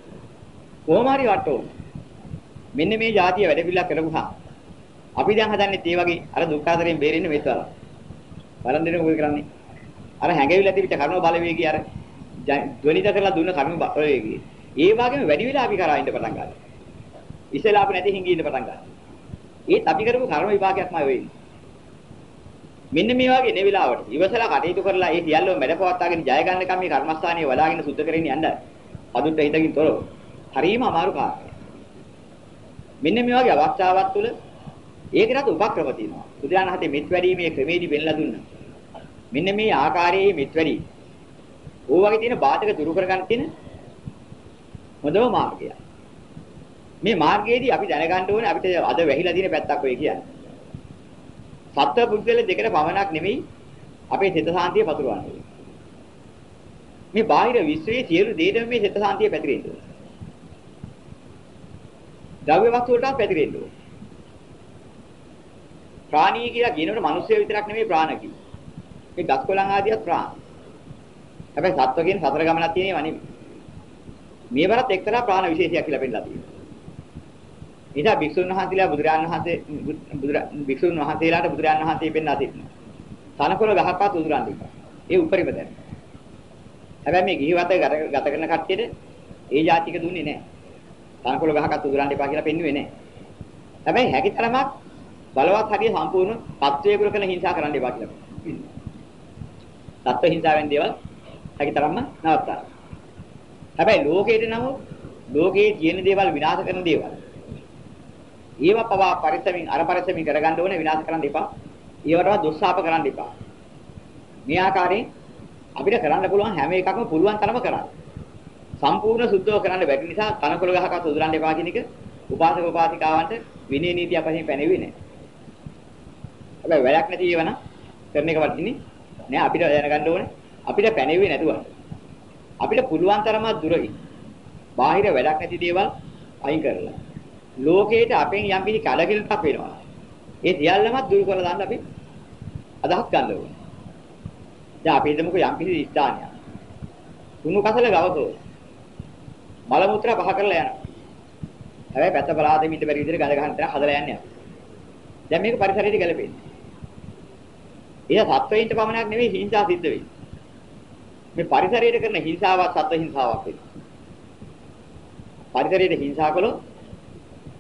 කොහොම හරි වට ඕන. මෙන්න මේ જાතිය වැඩ පිළිලා කරගුහා. අපි දැන් හදන්නේ ඒ වගේ අර දුක්ඛාතරයෙන් බේරෙන්න මෙත් වල. බලන් දෙනකොට මොකද කරන්නේ? අර හැඟවිලා තිබිච්ච කර්ම බලවේගී අර ධ්වනිත කරලා දුන්න කර්ම බලවේගී. ඒ වගේම වැඩි වෙලා අපි කරා ඉන්න පටන් ගන්නවා. ඉස්සෙල්ලා අපි නැති හිංගී ඉන්න පටන් ගන්නවා. ඒත් අපි කරපු කර්ම විපාකයක්මයි වෙන්නේ. මෙන්න මේ වගේ නේ වෙලාවට ඉවසලා කටයුතු කරලා ඒ සියල්ලම මැඩපවත්වාගෙන ජය ගන්නකම් මේ කර්මස්ථානිය වලාගෙන සුද්ධ කරගෙන යන්න. අදුන්ට හිතකින් තොරව. හරිම අමාරු කාර්යයක්. මෙන්න මේ වගේ අවස්ථාවක් තුළ ඒකකට උපක්‍රම තියෙනවා. බුදුරජාණන් හතේ මෙත් වැඩිීමේ ක්‍රමේදී වෙන්නලා දුන්නා. මෙන්න මේ ආකාරයේ මෙත් වැඩි. ඕ වගේ තියෙන බාධක දුරු කරගන්න තියෙන හොඳම මාර්ගය. මේ මාර්ගයේදී අපි දැනගන්න ඕනේ අපිට අද වැහිලා තියෙන පැත්තක් ඔය කියන්නේ. සත්ව පුද්ගල දෙකට පමණක් නෙමෙයි අපේ සිත සාන්තිය පතුරවන්නේ. මේ බාහිර විශ්වයේ සියලු දේටම මේ සිත සාන්තිය පැතිරෙන්න ඕනේ. ද්‍රව්‍ය වස්තු වලට පැතිරෙන්න ඕනේ. ප්‍රාණී කියලා කියනකොට මිනිස්සු විතරක් නෙමෙයි ප්‍රාණ කිව්වේ. මේ ගස්කොලන් ආදියත් ප්‍රාණ. හැබැයි සත්ව කියන සතර ගමනක් තියෙනව නෙමෙයි. මේවරත් එක්තරා ප්‍රාණ විශේෂයක් කියලා පෙන්නලා තියෙනවා. ඉතින් භික්ෂුන් වහන්සේලා බුදුරජාන් වහන්සේ බුදුර භික්ෂුන් වහන්සේලාට බුදුරජාන් වහන්සේ පෙන්වා සිටිනවා. තනකොළ ගහක්වත් උදුරන්න ඉපා. ඒ උපරිම දැන. හැබැයි මේ ගිහිවත ගත කරන කට්ටියට ඒ જાතික දුන්නේ නැහැ. තනකොළ ගහකට උදුරන්න එපා කියලා පෙන්වුවේ නැහැ. හැබැයි හැකිතරමක් බලවත් හරිය සම්පූර්ණ පත්වයේ කුල කරන හිංසා කරන්න එපා කියලා. සත්ව හිංසාවෙන් දේවල් හැකිතරම්ම නවත්තා. හැබැයි ලෝකේට නමුත් ලෝකයේ තියෙන දේවල් විනාශ කරන දේවල්. ඒව පවා පරිස්සමින් අර පරිස්සමින් කරගන්න ඕනේ විනාශ කරන්න එපා. ඒවටවත් දුස්සාප කරන්න එපා. මේ ආකාරයෙන් අපිට කරන්න පුළුවන් හැම එකක්ම පුළුවන් තරම කරන්න. සම්පූර්ණ සුද්ධව කරන්න බැරි නිසා කනකොල ගහකට උදුරන්න එපා කියන එක උපාසක උපාසිකාවන්ට විනය නීතිය අපහින් පැනෙන්නේ නැහැ. හැබැයි වැඩක් නැති ඒවන කරන එක වටින්නේ නෑ අපිට දැනගන්න ඕනේ අපිට පැනෙන්නේ නැතුව. අපිට පුළුවන් තරම දුරයි. බාහිර වැඩක් නැති දේවල් අයින් කරලා. ලෝකේට අපෙන් යම් කිසි කලකිරීමක් වෙනවා. ඒ සියල්ලම දුරු කරලා දාන්න අපි අදහස් ගන්න ඕනේ. දැන් අපි හිතමුකෝ යම් කිසි ස්ථානයක්. තුණු කසල ගවසෝ. මල මුත්‍රා පහ කරලා යනවා. හැබැයි පැත්ත බලාදෙමින් ඉඳ බැරි විදිහට ගඳ ගන්න තැන හදලා යන්නේ. දැන් මේක පරිසරයට ගැලපෙන්නේ. ඒක සත්වයින්ට පමණක් නෙවෙයි හිංසා සිද්ධ වෙන්නේ. මේ පරිසරයට කරන හිංසාවක් සත්ව හිංසාවක් වෙනවා. පරිසරයට හිංසා කළොත්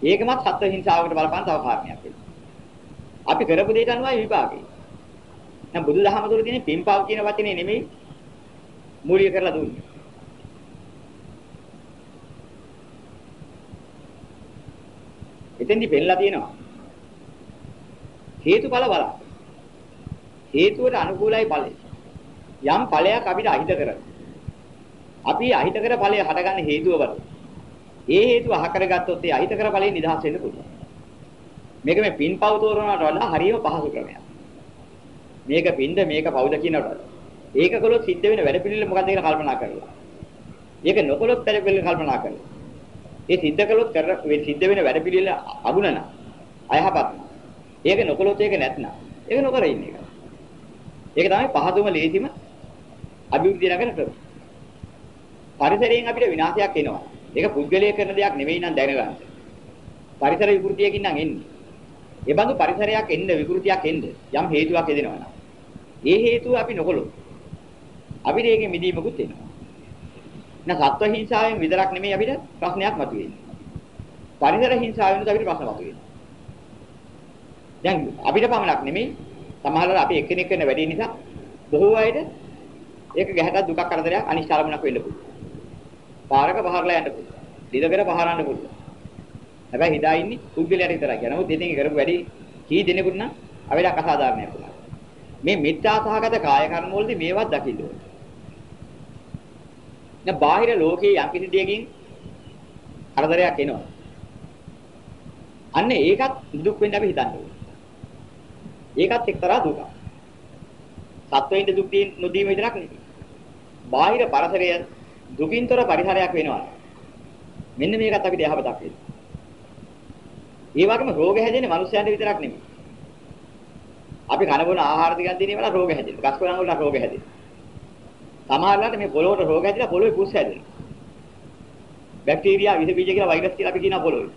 ඒකමත් සත්ව හිංසාවකට බලපාන තව කාරණයක් වෙනවා. අපි කරපු දෙයට අනුවයි විපාකේ. දැන් බුදුදහම තුළ තියෙන පින්පව් කියන වචනේ නෙමෙයි මූලික කරලා දුන්නේ. එතෙන්දි පෙන්නලා තියෙනවා. හේතුඵල බලන්න. හේතුවට අනුකූලයි ඵලය. යම් ඵලයක් අපිට අහිත කරගන්න. අපි අහිත කර ඵලය හටගන්න හේතුව බලමු. ඒ හේතුව අහ කරගත්තොත් ඒ අහිත කර ඵලයෙන් නිදහස් වෙන්න පුළුවන්. මේක මේ පින්පව් තෝරනකට වඩා හරියම පහසු ක්‍රමයක්. මේක පින්ද මේක පවුද කියනකොට. ඒක කළොත් සිද්ධ වෙන වැඩ පිළිවෙල මොකක්ද කියලා කල්පනා කරලා. ඒක නොකළොත් වැඩ පිළිවෙල කල්පනා කරලා. ඒ සිද්ධ කළොත් කර සිද්ධ වෙන වැඩ පිළිවෙල අගුණ නම් අයහපත් නම්. ඒක නොකළොත් ඒක නැත්නම්. ඒක නොකර ඉන්න එක. ඒක තමයි පහදුම ලේසිම අභිවෘද්ධිය නගන ක්‍රම. පරිසරයෙන් අපිට විනාශයක් එනවා. ඒක පුද්ගලයේ කරන දෙයක් නෙවෙයි නම් දැනගන්න. පරිසර විකෘතියකින් නම් එන්නේ. ඒ බඳු පරිසරයක් එන්න විකෘතියක් එන්න යම් හේතුවක් එදෙනවා නම්. ඒ හේතුව අපි නොකළොත් අපිට ඒකෙ මිදීමකුත් එනවා. නැහ සත්ව හිංසාවෙන් විතරක් නෙමෙයි අපිට ප්‍රශ්නයක් මතුවෙන්නේ. පරිසර හිංසාවෙන් අපිට ප්‍රශ්න මතුවෙන්නේ. දැන් අපිට පමණක් නෙමෙයි සමහරවල් අපි එක්කෙනෙක් වෙන වැඩි නිසා බොහෝ අයට ඒක ගැහැට දුකක් කරදරයක් අනිශ්චාරමුණක් වෙන්න පුළුවන්. පාරක පහරලා යන්න පුළුවන්. දිදකර පහරන්න පුළුවන්. හැබැයි හිතා ඉන්නේ පුද්ගලයාට විතරයි. නමුත් ඉතින් කරපු වැඩි කී දෙනෙකුට නම් අවේලක් අසාධාරණයක් වුණා. මේ මිත්‍යා සහගත කාය කර්ම වලදී මේවත් දකින්න ඕනේ. දැන් බාහිර ලෝකයේ යම් කිසි දෙයකින් කරදරයක් එනවා. අන්න ඒකත් දුක් වෙන්න අපි හිතන්න ඕනේ. ඒකත් එක්තරා දුකක්. සත්වයින්ට දුක් නොදීම විතරක් නෙවෙයි. බාහිර පරිසරය දුකින්තර පරිසරයක් වෙනවා. මෙන්න මේකත් අපිට යහපතක් වෙනවා. ඒ වගේම රෝග හැදෙන්නේ මිනිස්යන්ට විතරක් නෙමෙයි. අපි කන බොන ආහාර ටිකක් දිනේ වල රෝග හැදෙනවා. ගස් කොළන් වල රෝග හැදෙනවා. සමහරවිට මේ පොළොවට රෝග හැදිලා පොළොවේ පුස් හැදෙනවා. බැක්ටීරියා විස බීජ කියලා වෛරස් කියලා අපි කියනවා පොළොවේ.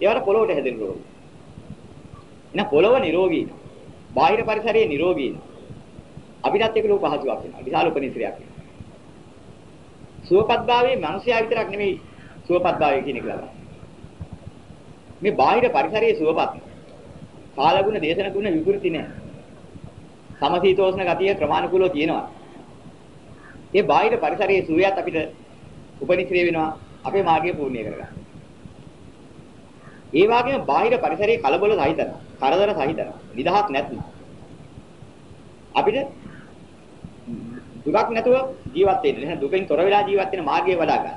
ඒවට පොළොවට හැදෙන රෝග. එහෙනම් පොළොව නිරෝගී. බාහිර පරිසරයේ නිරෝගී. අපිටත් ඒක ලෝක පහසුවක් වෙනවා. විශාල උපනිශ්‍රයක් වෙනවා. සුවපත්භාවයේ මිනිසයා විතරක් නෙමෙයි සුවපත්භාවය කියන එක ලබන්නේ. මේ බාහිර පරිසරයේ සුවපත්. කාලගුණ දේශන ගුණ විකෘති නැහැ. සමශීතෝෂ්ණ ගතිය ක්‍රමානුකූලව තියෙනවා. ඒ බාහිර පරිසරයේ සුවයත් අපිට උපනිශ්‍රේ වෙනවා අපේ මාර්ගය පූර්ණිය කරගන්න. ඒ වගේම බාහිර පරිසරයේ කලබල සහිතන, කරදර සහිතන, නිදහස් නැත්නම් අපිට දුකක් නැතුව ජීවත් වෙන්න. එහෙනම් දුකෙන් තොර වෙලා ජීවත් වෙන මාර්ගය වඩා ගන්න.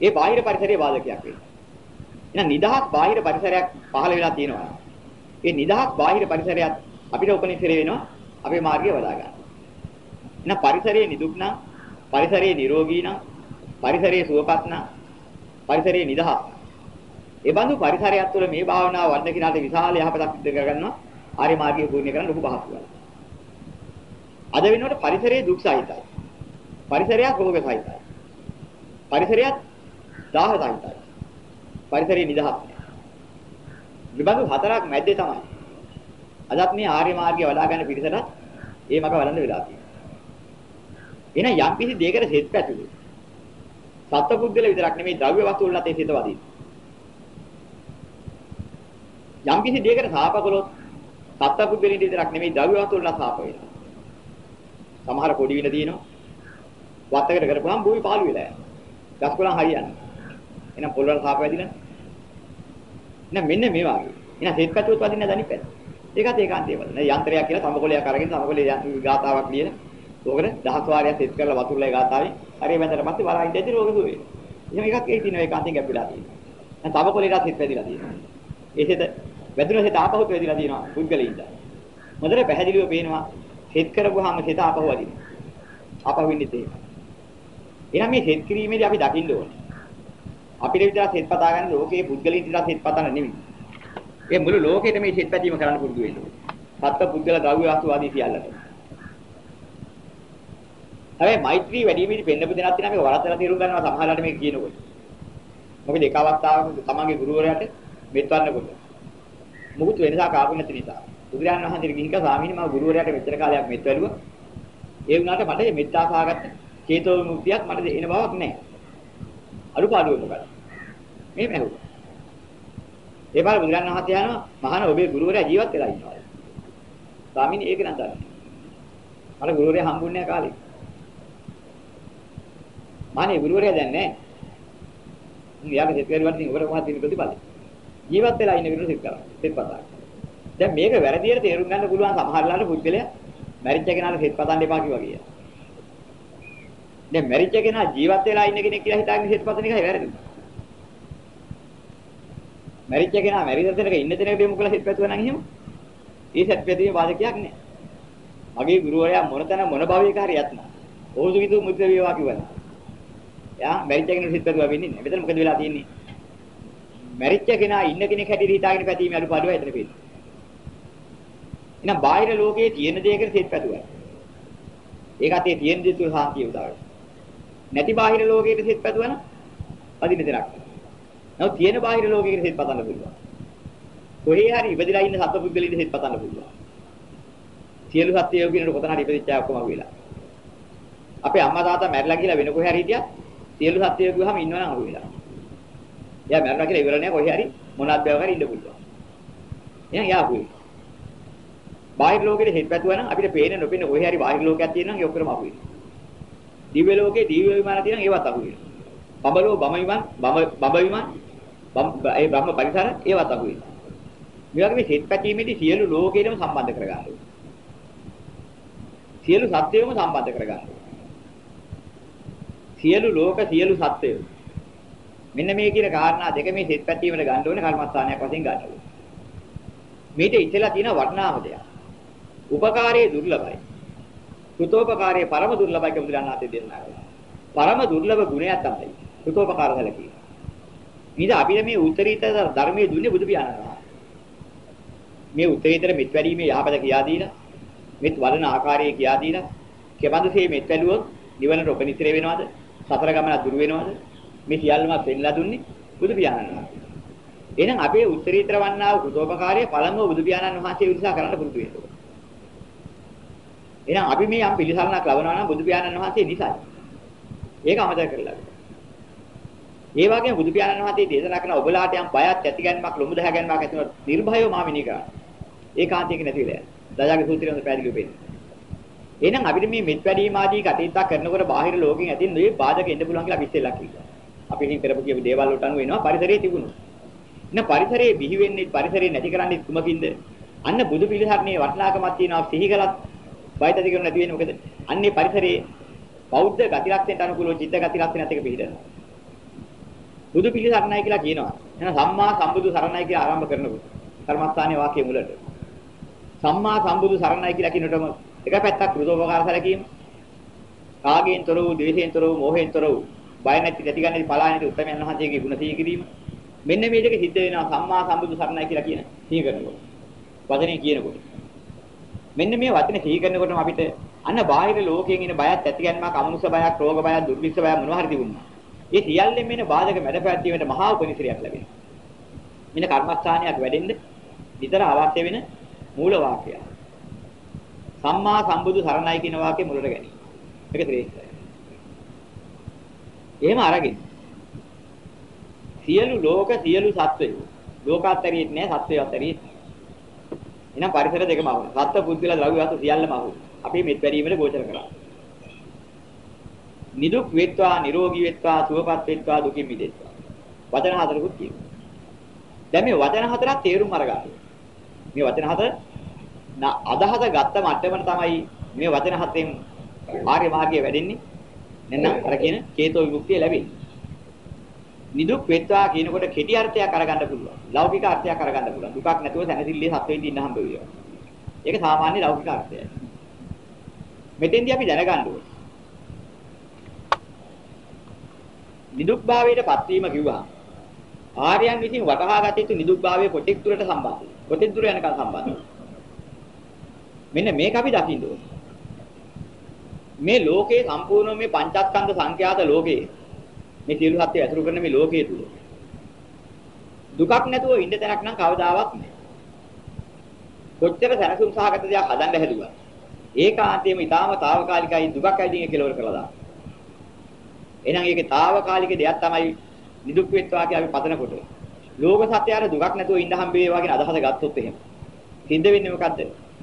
ඒ බාහිර පරිසරයේ බාධකයක් වෙනවා. එහෙනම් නිදහස් බාහිර පරිසරයක් පහළ වෙලා තියෙනවා. ඒ නිදහස් බාහිර පරිසරයත් අපිට උපනිශ්‍රේ වෙනවා අපේ මාර්ගය වඩා ගන්න. එහෙනම් පරිසරයේ නිදුක් නම්, පරිසරයේ නිරෝගී නම්, පරිසරයේ සුවපත් නම්, පරිසරයේ නිදහස්. ඒ බඳු පරිසරයක් තුළ මේ භාවනාව වඩන කෙනාට විශාල යහපතක් සිදු කරගන්නවා. ආර්ය මාර්ගය පූර්ණ කරන්න ලොකු පහසුවක්. අද වෙනකොට පරිසරයේ දුක් සහිතයි. පරිසරයක් රෝග සහිතයි. පරිසරයක් දාහ සහිතයි. පරිසරයේ නිදහස් නැහැ. විබඳු හතරක් මැද්දේ තමයි. අදත් මේ ආර්ය මාර්ගය වඩා ගන්න පිරිසට ඒ මක වළඳ වෙලා තියෙනවා. එහෙනම් යම් කිසි දෙයකට සෙත් පැතුලු. සත්පුද්ගල විතරක් නෙමෙයි ද්‍රව්‍ය වස්තු වලත් ඒ සිත වදින. යම් කිසි දෙයකට සාප කළොත් සත්පුද්ගලින් විතරක් නෙමෙයි ද්‍රව්‍ය වස්තු වලට සාප වෙනවා. සමහර පොඩි වින දිනනවා. වත්තකට කරපුවාම භූමි පාළු වෙලා යනවා. ගස් කොළන් හරියන්නේ. එහෙනම් පොල් වල සාප වැදිලා. එහෙනම් මෙන්න මේ වගේ. එහෙනම් සෙත් පැතුවත් වදින්න දණි පැත්ත. ඒකත් ඒකාන්තේ වල. නේ යන්ත්‍රයක් කියලා සමකොලයක් අරගෙන සමකොලේ ගාතාවක් ලියලා ඕකට දහස් වාරයක් සෙත් කරලා වතුරලා ගාතාවේ හරිය වැඳලා පස්සේ වරයින් දෙද්දි රෝග දුවේ. එහෙනම් එකක් ඒ තියෙනවා ඒකාන්තෙන් ගැප්පිලා තියෙනවා. දැන් සමකොලේට සෙත් වැදිලා තියෙනවා. ඒ සෙත් වැදුන සෙත් ආපහුත් වැදිලා තියෙනවා පුද්ගලයින්ද. මොදර පැහැදිලිව පේනවා සෙත් කරපුවාම සෙත් ආපහු වදිනවා. ආපහු වෙන්නේ ඒක. එහෙනම් මේ සෙත් කිරීමේදී අපි දකින්න ඕනේ. අපිට විතර සෙත් පතා ගන්න ලෝකයේ පුද්ගලයින් විතර සෙත් පතන නෙමෙයි. ඒ මුළු ලෝකෙටම මේ සෙත් පැතීම කරන්න පුරුදු වෙන්න ඕනේ. සත්ත්ව පුද්ගල ද්‍රව්‍ය වස්තු ආදී සියල්ලට. හැබැයි මෛත්‍රී වැඩිමීට පෙන්නපු දෙනක් තියෙනවා මේක වරදලා තේරුම් ගන්නවා සමහරවිට මේක කියනකොට. මොකද එක අවස්ථාවක තමන්ගේ ගුරුවරයාට මෙත් වන්නකොට මුකුත් වෙනසක් ආපු නැති නිසා බුදුරජාණන් වහන්සේට ගිහින් කා ස්වාමීනි මම ගුරුවරයාට මෙච්චර කාලයක් මෙත් වැළුවා. ඒ වුණාට මට මේ මෙත්තා සාගත චේතෝ විමුක්තියක් මට දෙන බවක් නැහැ. අඩුපාඩුව මොකක්ද? මේ මැහුවා. ඒ පාර බුදුරජාණන් වහන්සේ යනවා මහාන ඔබේ ගුරුවරයා ජීවත් වෙලා ඉන්නවා. ස්වාමීනි ඒක නෑ දන්නේ. මට ගුරුවරයා හම්බුන්නේ නැහැ කාලේ. මානේ ගුරුවරයා දැන් නැහැ. යාගේ සෙත් කරුවාට ඉතින් ඔබට මොකක්ද තියෙන ප්‍රතිඵල? ජීවත් වෙලා ඉන්න විදිහට සෙත් කරා. සෙත් පතා. දැන් මේක වැරදියට තේරුම් ගන්න පුළුවන් සමහරලාට පුද්ගලයා මැරිච්ච කෙනාට සෙත් පතන්න එපා කිව්වා කියලා. දැන් මැරිච්ච කෙනා ජීවත් වෙලා ඉන්න කෙනෙක් කියලා හිතාගෙන සෙත් පතන එකයි වැරදි. මැරිච්ච කෙනා මැරිද තැනක ඉන්න තැනක දෙමු කියලා සෙත් පැතුවා නම් එහෙම. ඒ සෙත් පැතීමේ වාදකයක් නෑ. මගේ ගුරුවරයා මොන තැන මොන භවයක හරි යත්නා. ඕසු විදු මුද්ද වේවා කිව්වා. යා මැරිච්ච කෙනෙකුට සිත් පැතුවා වෙන්නේ නැහැ. මෙතන මොකද වෙලා තියෙන්නේ? මැරිච්ච කෙනා ඉන්න කෙනෙක් හැටියට හිතාගෙන පැතීමේ අඩුපාඩුව එතන පේනවා. එහෙනම් බාහිර ලෝකයේ තියෙන දෙයකට සිත් පැතුවා. ඒකත් ඒ තියෙන දේ තුල සාන්තිය උදාවයි. නැති බාහිර ලෝකයේ සිත් පැතුවා නම් අදින දෙයක්. නමුත් තියෙන බාහිර ලෝකයේ සිත් පතන්න පුළුවන්. කොහේ හරි ඉපදිලා ඉන්න සත්පුද්ගලීන් සිත් පතන්න පුළුවන්. සියලු සත්‍යයෝ කියනකොට කොතන හරි ඉපදිච්ච අය ඔක්කොම අහුවෙලා. අපේ අම්මා තාත්තා මැරිලා කියලා වෙන කොහේ හරි හිටියත් සියලු සත්‍යය ගියහම ඉන්නවනම් අහු වෙලා. එයා මරනවා කියලා ඉවර නෑ කොහේ හරි මොනවත් බෑව කරි ඉන්න පුළුවන්. එහෙනම් එයා අහු වෙනවා. බාහිර ලෝකෙට හිත පැතුවා නම් අපිට පේන්නේ නොපෙන්නේ කොහේ හරි බාහිර ලෝකයක් තියෙනවා නම් ඒ ඔක්කොම අහු වෙනවා. දිව්‍ය ලෝකේ දිව්‍ය විමාන තියෙනවා ඒවත් අහු වෙනවා. බඹලෝ බම විමාන බඹ බඹ විමාන ඒ බ්‍රහ්ම පරිසර ඒවත් අහු වෙනවා. මේ වගේ මේ හිත පැතීමේදී සියලු ලෝකෙටම සම්බන්ධ කරගන්න ඕනේ. සියලු සත්‍යයම සම්බන්ධ කරගන්න ඕනේ. සියලු ලෝක සියලු සත්වයෝ. මෙන්න මේ කියන කාරණා දෙක මේ සිත් පැතීමට ගන්න ඕනේ කර්මස්ථානයක් වශයෙන් ගන්න ඕනේ. මේක ඉතලා තියෙන වටිනාම දෙයක්. උපකාරයේ දුර්ලභයි. කෘතෝපකාරයේ පරම දුර්ලභයි කියලා බුදුරණන් ආතේ දෙන්නා. පරම දුර්ලභ ගුණයක් තමයි කෘතෝපකාර සැලකීම. ඉතින් අපිට මේ උත්තරීතර ධර්මයේ දුන්නේ බුදු පියාණන් මේ උත්තරීතර මෙත් වැඩිීමේ යහපත කියා දීලා මෙත් වඩන ආකාරය කියා දීලා කෙබඳුසේ මෙත් වැළුවොත් නිවනට උපනිශ්‍රේ වෙනවද? සතර ගමන දුර වෙනවද? මේ සියල්ලම පෙන්ලා දුන්නේ බුදු පියාණන් වහන්සේ. එහෙනම් අපේ උත්තරීතර වන්නා වූ කෘතෝපකාරය පළමුව බුදු පියාණන් වහන්සේ උදෙසා කරන්න පුරුදු වෙන්න ඕනේ. එහෙනම් අපි මේ යම් පිළිසරණක් ලබනවා නම් බුදු පියාණන් වහන්සේ නිසායි. ඒක අමතක කරලා. ඒ වගේම බුදු පියාණන් වහන්සේ දේශනා කරන ඔබලාට යම් බයක් ඇති ගැනීමක් ලොමු දහ ගැනීමක් ඇති වෙනවා නිර්භයව මාමිනී කරා. ඒකාන්තයක නැති වෙලා යනවා. දයාගේ සූත්‍රයෙන් පැහැදිලිව පෙන්නනවා. එහෙනම් අපිට මේ මෙත් වැඩිම ආදී කටයුත්තක් කරනකොට බාහිර ලෝකෙන් ඇතින් මේ බාධක එන්න පුළුවන් කියලා අපි ඉස්සෙල්ලා කිව්වා. අපි ඉතින් කරපු කියපු දේවල් වලට අනුව වෙනවා පරිසරයේ තිබුණා. ඉන්න පරිසරයේ බිහි වෙන්නේ පරිසරයේ නැති කරන්නේ කුමකින්ද? අන්න බුදු පිළිසරණේ වටිනාකමක් තියෙනවා සිහි කළත් බයිත ඇති කරු නැති වෙන්නේ මොකද? අන්නේ පරිසරයේ බෞද්ධ ගති ලක්ෂණයට අනුකූලව චිත්ත ගති ලක්ෂණත් එක පිළිදෙනවා. බුදු පිළිසරණයි කියලා කියනවා. එහෙනම් සම්මා සම්බුදු සරණයි කියලා ආරම්භ කරනකොට කර්මස්ථානයේ වාක්‍යය මුලට. සම්මා සම්බුදු සරණයි කියලා කියනකොටම එක පැත්තක් කෘතෝපකාර සැලකීම. කාගයෙන් තොර වූ, ද්වේෂයෙන් තොර වූ, මොහයෙන් තොර වූ, බය නැති නැති ගන්නේ පලායනට උත්තරමයන් වහන්සේගේ ගුණ සිහි කිරීම. මෙන්න මේ දෙක සිද්ධ වෙනවා සම්මා සම්බුදු සරණයි කියලා කියන සිහි කරනකොට. වචනේ කියනකොට. මෙන්න මේ වචනේ සිහි කරනකොටම අපිට අන්න බාහිර ලෝකයෙන් එන බයත් ඇති ගැනීමක්, අමනුෂ්‍ය බයක්, රෝග බයක්, දුර්විෂ බයක් මොනවා හරි තිබුණා. ඒ සියල්ලෙන් මෙන්න බාධක මැඩ පැද්දීමට මහා උපනිශ්‍රයක් ලැබෙනවා. මෙන්න කර්මස්ථානයක් වැඩෙන්න විතර අවශ්‍ය වෙන මූල වාක්‍යය. සම්මා සම්බුදු සරණයි කියන වාක්‍යය මුලට ගැනීම. මේක ශ්‍රේෂ්ඨයි. එහෙම අරගෙන සියලු ලෝක සියලු සත්වයෝ ලෝකාත්තරියෙත් නෑ සත්වයෝ අත්තරියෙත් එහෙනම් පරිසර දෙකම අහුන. සත්ව පුද්ගල ද්‍රව්‍ය වස්තු සියල්ලම අහුන. අපි මෙත් බැරීමට ගෝචර කරා. නිදුක් වෙත්වා නිරෝගී වෙත්වා සුවපත් වෙත්වා දුකින් මිදෙත්වා. වචන හතරකුත් කියනවා. දැන් මේ වචන හතරක් තේරුම් අරගන්න. මේ වචන හතර අදහස ගත්ත මට්ටමන තමයි මේ වචන හතරෙන් ආර්ය මාර්ගය වැඩෙන්නේ. නැත්නම් අර කියන චේතෝ විමුක්තිය ලැබෙන්නේ. නිදුක් වෙත්වා කියනකොට කෙටි අර්ථයක් අරගන්න පුළුවන්. ලෞකික අර්ථයක් අරගන්න පුළුවන්. දුකක් නැතුව සැනසෙල්ලේ සත්වෙින් ඉන්න හම්බ වෙනවා. ඒක සාමාන්‍ය ලෞකික අර්ථයයි. මෙතෙන්දී අපි දැනගන්න ඕනේ. නිදුක් භාවයට පත්වීම කිව්වා. ආර්යයන් විසින් වටහා ගත යුතු නිදුක් භාවයේ කොටෙක් දුරට සම්බන්ධයි. කොටෙක් දුර යනකම් සම්බන්ධයි. මෙන්න මේක අපි දකින්න ඕනේ. මේ ලෝකේ සම්පූර්ණ මේ පංචස්කන්ධ සංඛ්‍යාත ලෝකේ මේ සියලු සත්‍ය ඇසුරු කරන මේ ලෝකයේ තුල. දුකක් නැතුව ඉන්න තැනක් නම් කවදාවත් නෑ. කොච්චර සැලසුම් සහගත දෙයක් හදන්න හැදුවා. ඒකාන්තයෙන්ම ඊටාම తాවකාලිකයි දුකක් ඇදින් කෙලවර කළා දාන්න. එහෙනම් ඒකේ తాවකාලික දෙයක් තමයි නිදුක් වෙත්වා කියලා අපි පතනකොට. ලෝක සත්‍යයට දුකක් නැතුව ඉන්න හම්බේවා කියන අදහස ගත්තොත් එහෙම. හින්ද වෙන්නේ මොකද්ද?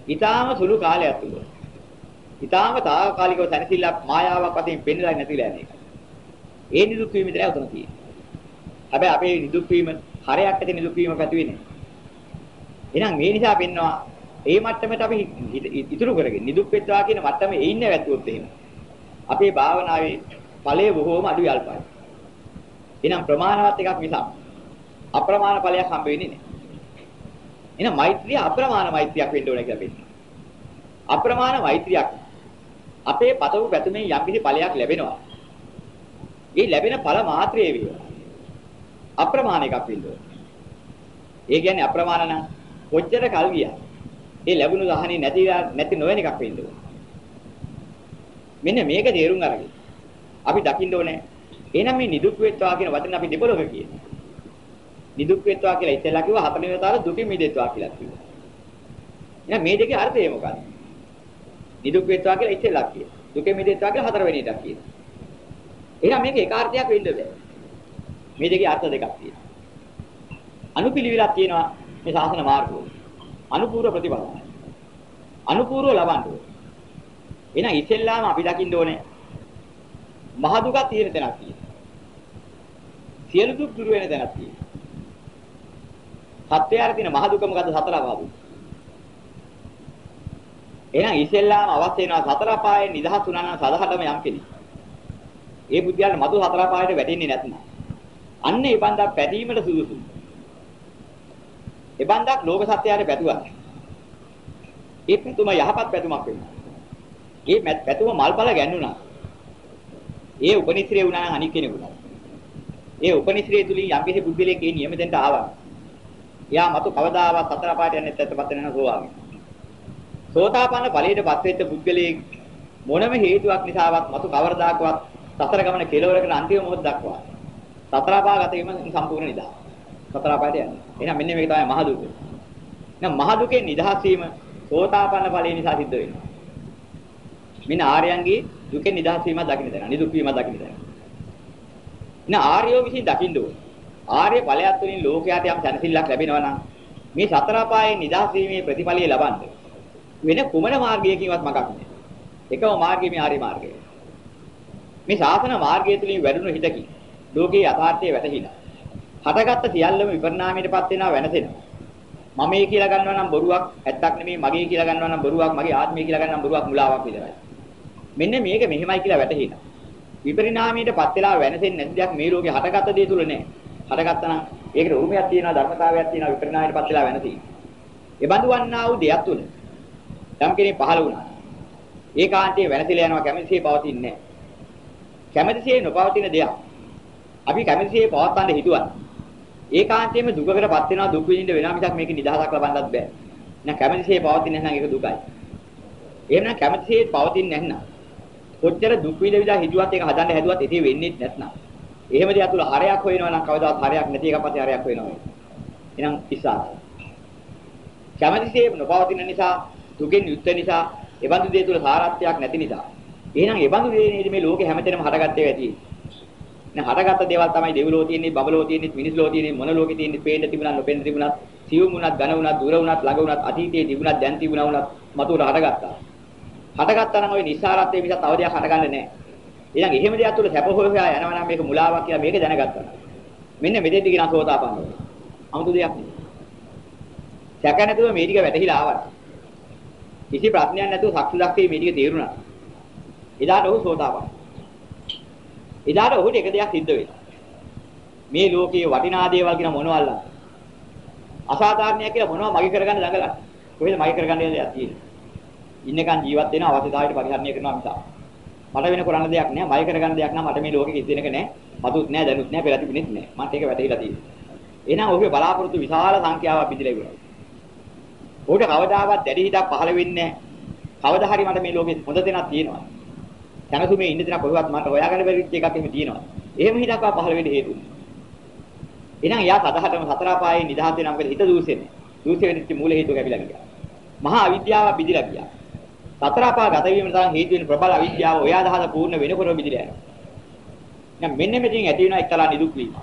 ඊටාම සුළු කාලයක් තුල. ඊටාම తాවකාලිකව තනතිලා මායාවක් වශයෙන් පෙන්වලා නැතිලා යන එක. ඒ නිදුක් වීම විතරයි උතන තියෙන්නේ. හැබැයි අපේ නිදුක් වීම හරයක් ඇති නිදුක් වීමක් ඇති වෙන්නේ. එහෙනම් මේ නිසා පෙන්නවා ඒ මට්ටමට අපි ඉතුරු කරගෙන නිදුක් වෙත්වා කියන මට්ටමේ ඒ ඉන්නේ වැත්තුවොත් එහෙම. අපේ භාවනාවේ ඵලය බොහෝම අඩුයි අල්පයි. එහෙනම් ප්‍රමාණවත් එකක් මිසක් අප්‍රමාණ ඵලයක් හම්බ වෙන්නේ නැහැ. එහෙනම් මෛත්‍රිය අප්‍රමාණ මෛත්‍රියක් වෙන්න ඕන කියලා පෙන්නනවා. අප්‍රමාණ මෛත්‍රියක් අපේ පතවු පැතුමෙන් යම්කිසි ඵලයක් ලැබෙනවා. ඒ ලැබෙන ඵල මාත්‍රයේ වේවා. අප්‍රමාණ එකක් වෙන්න ඕන. ඒ කියන්නේ අප්‍රමාණ නම් කොච්චර කල් ගියා. ඒ ලැබුණු දහනේ නැති නැති නොවන එකක් වෙන්න ඕන. මෙන්න මේක තේරුම් අරගෙන අපි දකින්න ඕනේ. එහෙනම් මේ නිදුක් වේත්වා කියන වචන අපි දෙපොළක කියනවා. නිදුක් වේත්වා කියලා ඉතලා කිව්වා හතරවෙනි වතාවට දුකින් මිදෙත්වා කියලා කිව්වා. එහෙනම් මේ දෙකේ අර්ථය මොකක්ද? නිදුක් වේත්වා කියලා ඉතලා කියනවා. දුකෙන් මිදෙත්වා කියලා හතරවෙනි එකක් කියනවා. එහෙනම් මේක ඒකාර්ථයක් වෙන්න බෑ. මේ දෙකේ අර්ථ දෙකක් තියෙනවා. අනුපිළිවෙලක් තියෙනවා මේ ශාසන මාර්ගවල. අනුපූර්ව ප්‍රතිපදාව. අනුපූර්ව ලබන්න ඕනේ. එහෙනම් ඉතින්ලාම අපි දකින්න ඕනේ මහ දුක තියෙන තැනක් තියෙනවා. සියලු දුක් දුර වෙන තැනක් තියෙනවා. සත්‍යයර තියෙන මහ දුක මොකද්ද සතර අපාදුක. එහෙනම් ඉතින්ලාම අවශ්‍ය වෙනවා සතර අපායෙන් නිදහස් වුණා නම් සදහටම යම් කෙනෙක්. ඒ බුද්ධයාට මතු හතර පායට වැටෙන්නේ නැත්නම් අන්න ඒ බන්දක් පැතීමට සුදුසුයි. ඒ බන්දක් ලෝක සත්‍යයට පැතුවා. ඒ පැතුම යහපත් පැතුමක් වෙනවා. ඒ පැතුම මල්පල ගැන්නුණා. ඒ උපනිශ්‍රේ වුණා නම් අනික් කෙනෙකුට. ඒ උපනිශ්‍රේ තුලින් යම්කිසි බුද්ධිලේ කේ නියම දෙන්න ආවා. එයා මතු කවදාවත් හතර පාට යන්නේ නැත්නම් වෙන සෝවාන්. සෝතාපන්න ඵලයටපත් වෙච්ච බුද්ධිලේ මොනම හේතුවක් නිසාවත් මතු කවරදාකවත් සතර ගමන කෙලවර කරන අන්තිම මොහොත දක්වා සතර අපාගත වීම සම්පූර්ණ නිදහස. සතර අපායට යන්නේ. එහෙනම් මෙන්න මේක තමයි මහ දුක. එහෙනම් මහ දුකෙන් නිදහස් වීම සෝතාපන්න ඵලය නිසා සිද්ධ වෙනවා. මෙන්න ආර්යයන්ගේ දුකෙන් නිදහස් වීම දකින්න දෙනවා. නිදුක් වීම දකින්න දෙනවා. එහෙනම් ආර්යෝ විසින් දකින්න ඕනේ. ආර්ය ඵලයක් තුළින් ලෝකයට යම් දැනසිල්ලක් ලැබෙනවා නම් මේ සතර අපායේ නිදහස් වීමේ ප්‍රතිඵලය ලබන්න වෙන කුමන මාර්ගයකින්වත් මගක් නැහැ. එකම මාර්ගය මේ ආර්ය මාර්ගය. මේ ශාසන මාර්ගය තුලින් වැඩුණු හිතකින් ලෝකේ යථාර්ථය වැටහිලා. හටගත්ත සියල්ලම විපරිණාමයටපත් වෙනවා වෙනසෙනවා. මමයි කියලා ගන්නවා නම් බොරුවක් ඇත්තක් නෙමෙයි මගේ කියලා ගන්නවා නම් බොරුවක් මගේ ආත්මය කියලා ගන්නවා නම් බොරුවක් මුලාවක් විතරයි. මෙන්න මේක මෙහෙමයි කියලා වැටහිලා. විපරිණාමයටපත් වෙලා වෙනසෙන්නේ නැති දෙයක් මේ ලෝකේ හටගත්ත දේ තුල නෑ. හටගත්තා නම් ඒකට උරුමයක් තියෙනවා ධර්මතාවයක් තියෙනවා විපරිණාමයටපත් වෙලා වෙනසී. ඒ බඳු වන්නා වූ දෙයක් තුල යම් කෙනෙක් පහළ වුණා. ඒකාන්තයේ වෙනසිලා යනවා කැමැතිසේ පවතින්නේ නෑ. කැමැතිසේ නොපවතින දෙයක්. අපි කැමැතිසේ පවත්වන්න හිතුවා. ඒකාන්තයෙන්ම දුකකටපත් වෙනවා දුක් විඳින්න වෙනවා මිසක් මේක නිදහසක් ලබන්නත් බෑ. එහෙනම් කැමැතිසේ පවතින්නේ නැත්නම් ඒක දුකයි. එහෙනම් කැමැතිසේ පවතින්නේ නැත්නම් කොච්චර දුක් විඳ විඳ හිතුවත් ඒක හදන්න හැදුවත් ඉතින් වෙන්නේ නැත්නම් එහෙම දෙයක් තුල හරයක් හොයනවා නම් කවදාවත් හරයක් නැති එකක් පස්සේ හරයක් හොයනවා. එහෙනම් ඉස්සාව. කැමැතිසේ නොපවතින නිසා දුකෙන් යුක්ත නිසා එබඳු දේ තුල සාරත්වයක් නැති නිසා එහෙනම් ඒ බඳු දේ නේද මේ ලෝකේ හැමතැනම හටගත්තේ ඇති. දැන් හටගත්ත දේවල් තමයි දෙවිලෝ තියෙන්නේ, බබලෝ තියෙන්නේ, මිනිස්ලෝ තියෙන්නේ, මොන ලෝකේ තියෙන්නේ, පේන්න තිබුණා, නොපේන්න තිබුණා, සියුම් වුණත්, ඝන වුණත්, දුර වුණත්, ළඟ වුණත්, අතීතයේ තිබුණත්, දැන් තිබුණා වුණත් මතුවට හටගත්තා. හටගත්තා නම් ওই නිස්සාරත්වයේ මිස තව දෙයක් හටගන්නේ නැහැ. ඊළඟ එහෙම දෙයක් තුළ සැප හොය හොයා යනවා නම් මේක මුලාවක් කියලා මේක දැනගත්තා. මෙන්න මෙතෙන්දි කියන සෝතාපන්නව. 아무තු දෙයක් නෙවෙයි. සැක නැතුව මේ ටික වැටහිලා ආවා. කිසි ප්‍රශ්නයක් නැතුව සක්සුදක් මේ ටික තේරුණා. එදාට ඔහු සෝතාපන්න. එදාට ඔහුට එක දෙයක් සිද්ධ වෙනවා. මේ ලෝකයේ වටිනා දේවල් කියන මොනවල්ද? අසාධාරණයක් කියලා මොනවද මගේ කරගන්න දඟලන්නේ? කොහෙද මගේ කරගන්න දෙයක් තියෙන්නේ? ඉන්නකන් ජීවත් වෙන අවශ්‍යතාවයට පරිහරණය කරනවා මිසක්. මට වෙන කරන්න දෙයක් නෑ, මගේ කරගන්න දෙයක් නෑ, මට මේ ලෝකෙ කිසි දෙයක නෑ. මතුත් නෑ, දැනුත් නෑ, පෙරති පිණිත් නෑ. මට ඒක වැටහිලා තියෙනවා. එහෙනම් ඔහුගේ බලාපොරොත්තු විශාල සංඛ්‍යාවක් පිටිලා ඉවරයි. ඔහුට කවදාවත් දැඩි හිතක් පහළ වෙන්නේ නෑ. කවදා හරි මට මේ ලෝකෙ හොඳ දෙයක් තියෙනවා. කනසුමේ ඉන්න දෙනා කොහෙවත් මට හොයාගන්න බැරි එකක් එහෙම තියෙනවා. එහෙම හිතක් පහළ වෙන්න හේතුව. එහෙනම් යා සදහටම සතර පායේ නිදහස් වෙනා මොකද හිත දූෂෙන්නේ. දූෂ්‍ය වෙච්ච මූල හේතුව කැපිලා ගියා. මහා අවිද්‍යාව බිදිලා ගියා. සතර පා ගත වීම තරම් හේතු වෙන ප්‍රබල අවිද්‍යාව ඔය අදහස පූර්ණ වෙනකොට බිදිලා යනවා. දැන් මෙන්න මෙතෙන් ඇති වෙන එක්තරා නිදුක් වීම.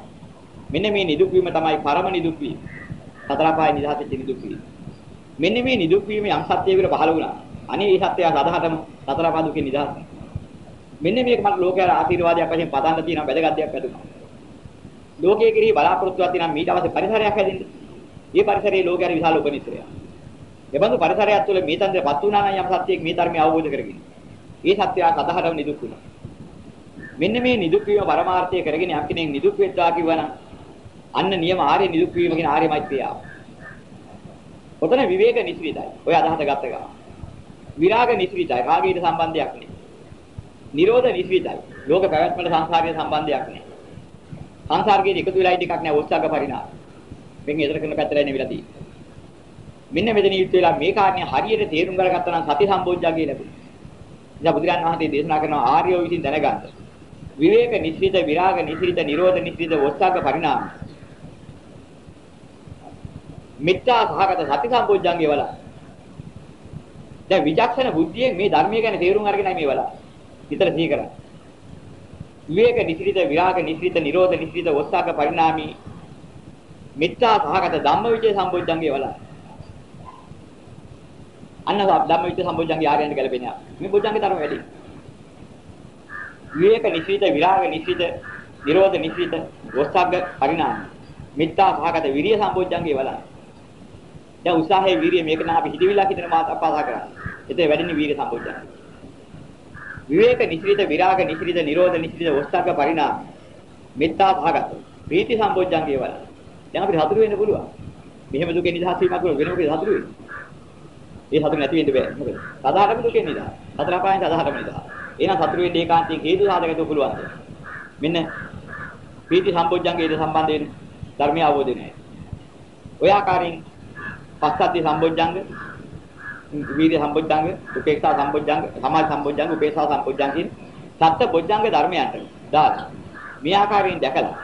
මෙන්න මේ නිදුක් වීම තමයි පරම නිදුක් වීම. සතර පායේ නිදහස් වෙච්ච නිදුක් වීම. මෙන්න මේ නිදුක් වීම යම් සත්‍යයකට පහළ වුණා. අනේ මේ සත්‍යය සදහටම සතර පා දුකේ නිදහස්. මෙන්න මේක මට ලෝකයට ආශිර්වාදයක් වශයෙන් පතන්න තියෙන වැදගත් දෙයක් වැදුනා. ලෝකයේ කෙරෙහි බලාපොරොත්තුවක් තියෙනවා මීට අවශ්‍ය පරිසරයක් හැදෙන්න. මේ පරිසරයේ ලෝකයට විශාල උපනිශ්‍රයක්. එබඳු පරිසරයක් තුළ මේ තන්ත්‍රපත් වුණා නම් යම් සත්‍යයක් මේ ධර්මය අවබෝධ කරගෙන. ඒ සත්‍යය සතහටම නිදුක් වුණා. මෙන්න මේ නිදුක් වීම පරමාර්ථය කරගෙන යම් කෙනෙක් නිදුක් වෙද්දා කිව්වනම් අන්න නියම ආර්ය නිදුක් වීම කියන ආර්ය මෛත්‍රිය ආවා. ඔතන විවේක නිස්විතයි. ඔය අදහස ගත්ත ගමන්. විරාග නිස්විතයි. කාගේට සම්බන්ධයක් නෑ. නිරෝධ නිස්විතයි. ලෝක පැවැත්මට සංසාරයේ සම්බන්ධයක් නෑ. සංසාරයේ එකතු වෙලා ඉන්න එකක් නෑ උත්සාහ පරිණාම. මෙන්න එතර කරන පැත්තට නෙවිලා තියෙන්නේ. මෙන්න මෙතන යුත් වෙලා මේ කාරණේ හරියට තේරුම් කරගත්තා නම් සති සම්බෝධ්‍යග්ගේ ලැබෙනවා. ඉතින් බුදුරන් වහන්සේ දේශනා කරන ආර්යෝ විසින් දැනගන්න. විවේක නිස්සිත විරාග නිස්සිත නිරෝධ නිස්සිත වස්සාග පරිණාම. මිත්‍යා සහගත සති සම්බෝධ්‍යග්ගේ වල. දැන් විචක්ෂණ බුද්ධියෙන් මේ ධර්මය ගැන තේරුම් අරගෙනයි මේ වල. විතර සිහි කරන්නේ. විවේක නිස්සිත විරාග නිස්සිත නිරෝධ නිස්සිත වස්සාග පරිණාමී මිත්‍යා සහගත ධම්මවිචේ සම්බෝධ්‍යංගේ වල. අන්න ධම්මවිචේ සම්බෝධ්‍යංගේ ආරයන්ට ගැලපෙන්නේ. මේ බෝධ්‍යංගේ තරම වැඩි. විවේක නිසිත විරාග නිසිත නිරෝධ නිසිත වස්සග්ග පරිණාම. මිත්‍යා සහගත විරිය සම්බෝධ්‍යංගේ වල. දැන් උත්සාහයේ විරිය මේක නම් අපි හිතවිලා හිතන මාත අපහාස කරන්නේ. ඒතේ වැඩිනේ විරිය සම්බෝධ්‍යංගේ. විවේක නිසිත විරාග නිසිත නිරෝධ නිසිත වස්සග්ග පරිණාම. මිත්‍යා සහගත ප්‍රීති සම්බෝධ්‍යංගේ වල. දැන් අපිට හතුරු වෙන්න පුළුවන්. මෙහෙම දුකෙන් නිදහස් වීමක් වල වෙන මොකද හතුරු වෙන්නේ? ඒ හතුරු නැති වෙන්න බෑ. මොකද? සදාහටම දුකෙන් නිදහස්. හතර පායෙන් සදාහටම නිදහස්. එහෙනම් හතුරු වෙන්න ඒකාන්තයෙන් හේතු සාධකතු පුළුවන්. මෙන්න පීති සම්බොජ්ජංගයේ සම්බන්ධයෙන් ධර්මය අවබෝධ නැහැ. ඔය ආකාරයෙන් පස්සද්ධි සම්බොජ්ජංග, වීර්ය සම්බොජ්ජංග, උපේක්ෂා සම්බොජ්ජංග, සමාධි සම්බොජ්ජංග, උපේක්ෂා සම්බොජ්ජංග කියන සත්‍ය බොජ්ජංග ධර්මයන්ට දාලා මේ ආකාරයෙන් දැකලා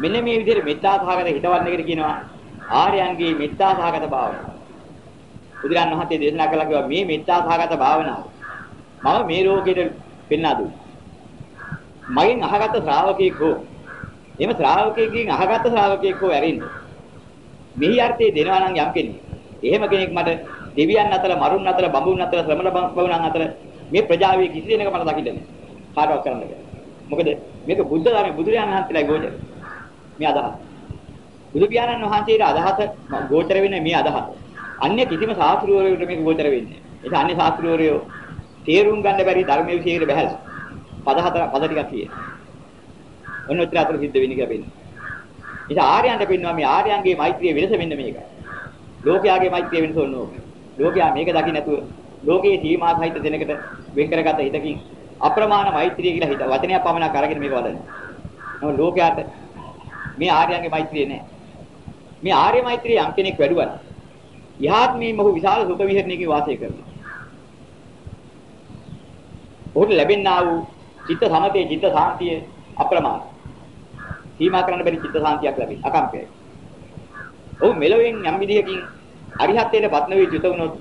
මෙන්න මේ විදිහට මෙත්තා සහගත හිතවන්න එකට කියනවා ආර්යයන්ගේ මෙත්තා සහගත භාවනාව. බුදුරන් වහන්සේ දේශනා කළා කිව්වා මේ මෙත්තා සහගත භාවනාව මම මේ රෝගයට පෙන්වා දුන්නා. මගෙන් අහගත්ත ශ්‍රාවකෙක් හෝ එහෙම ශ්‍රාවකයෙක්ගෙන් අහගත්ත ශ්‍රාවකයෙක් හෝ ඇරින්න. මෙහි අර්ථය දෙනවා නම් යම් කෙනෙක්. එහෙම කෙනෙක් මට දෙවියන් අතර මරුන් අතර බඹුන් අතර ශ්‍රමණ බඹුන් අතර මේ ප්‍රජාවේ කිසි දෙයක මට දකින්න නැහැ. කාටවත් කරන්න බැහැ. මොකද මේක බුද්ධ ධර්මයේ බුදුරජාණන් වහන්සේලා ගෝචර. මේ අදහස. බුදු පියාණන් වහන්සේගේ අදහස ගෝචර වෙන්නේ මේ අදහස. අන්‍ය කිසිම ශාස්ත්‍රවරයෙකුට මේක ගෝචර වෙන්නේ නැහැ. ඒක අන්‍ය ශාස්ත්‍රවරයෝ තේරුම් ගන්න බැරි ධර්මයේ විශේෂයට බහැලා. පද හතර පද ටිකක් කියේ. ඔන්න උත්තර අතර සිද්ධ වෙන්නේ කියලා වෙන්නේ. ඒක ආර්යයන්ට පෙන්වනවා මේ ආර්යයන්ගේ මෛත්‍රිය වෙනස මෙන්න මේකයි. ලෝකයාගේ මෛත්‍රිය වෙනස ඕන ඕක. ලෝකයා මේක දකින්න නැතුව ලෝකයේ සීමා සහිත දෙනකට වෙන් කරගත හිතකින් අප්‍රමාණ මෛත්‍රිය කියලා හිත වචනයක් පමණක් අරගෙන මේක වදනවා. නමුත් ලෝකයාට මේ ආර්යයන්ගේ මෛත්‍රිය නෑ. මේ ආර්ය මෛත්‍රිය යම් කෙනෙක් වැඩුවා. යහත්මී මොහු විශාල සුඛ විහරණයකින් වාසය කරනවා. ඔහුට ලැබෙනා වූ චිත්ත සමතේ චිත්ත සාන්තිය අප්‍රමාණ. සීමා කරන්න බැරි චිත්ත සාන්තියක් ලැබෙයි. අකම්පයයි. ඔහු මෙලොවෙන් යම් විදියකින් අරිහත්ත්වයට පත් නොවී යුත වුණොත්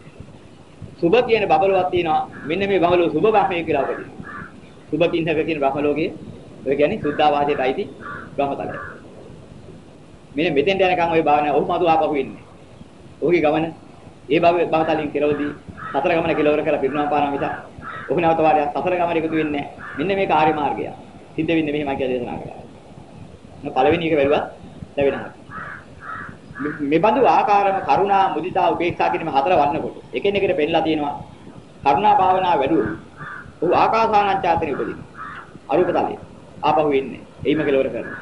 සුභ කියන බබලුවක් තියෙනවා. මෙන්න මේ බබලුව සුභ බ්‍රහ්මයේ කියලා උපදිනවා. සුභ කින්නක කියන බ්‍රහ්ම ලෝකයේ ඔය කියන්නේ සුද්ධාවාසයට අයිති බ්‍රහ්මතලය. මෙන්න මෙතෙන්ට යනකම් ওই භාවනාව ඔහු මතු ආපහු ඉන්නේ. ඔහුගේ ගමන ඒ භව භවතලින් කෙරවලදී සතර ගමන කෙලවර කරලා පිරුණා පාන මිස ඔහු නැවත වාරයක් සතර ගමන එකතු වෙන්නේ නැහැ. මෙන්න මේක ආර්ය මාර්ගය. සිද්ධ වෙන්නේ මෙහෙමයි කියලා දේශනා කළා. නෝ පළවෙනි එක වැළුවත් ලැබෙනවා. මේ බඳු ආකාරම කරුණා මුදිතා උපේක්ෂා කියන මේ හතර වන්නකොට එකිනෙකට පෙන්නලා තියෙනවා. කරුණා භාවනාව වැඩුවොත් ඔහු ආකාසානංචාතනෙ උපදින. අරූපතලයේ ආපහු එන්නේ. එයිම කෙලවර කරනවා.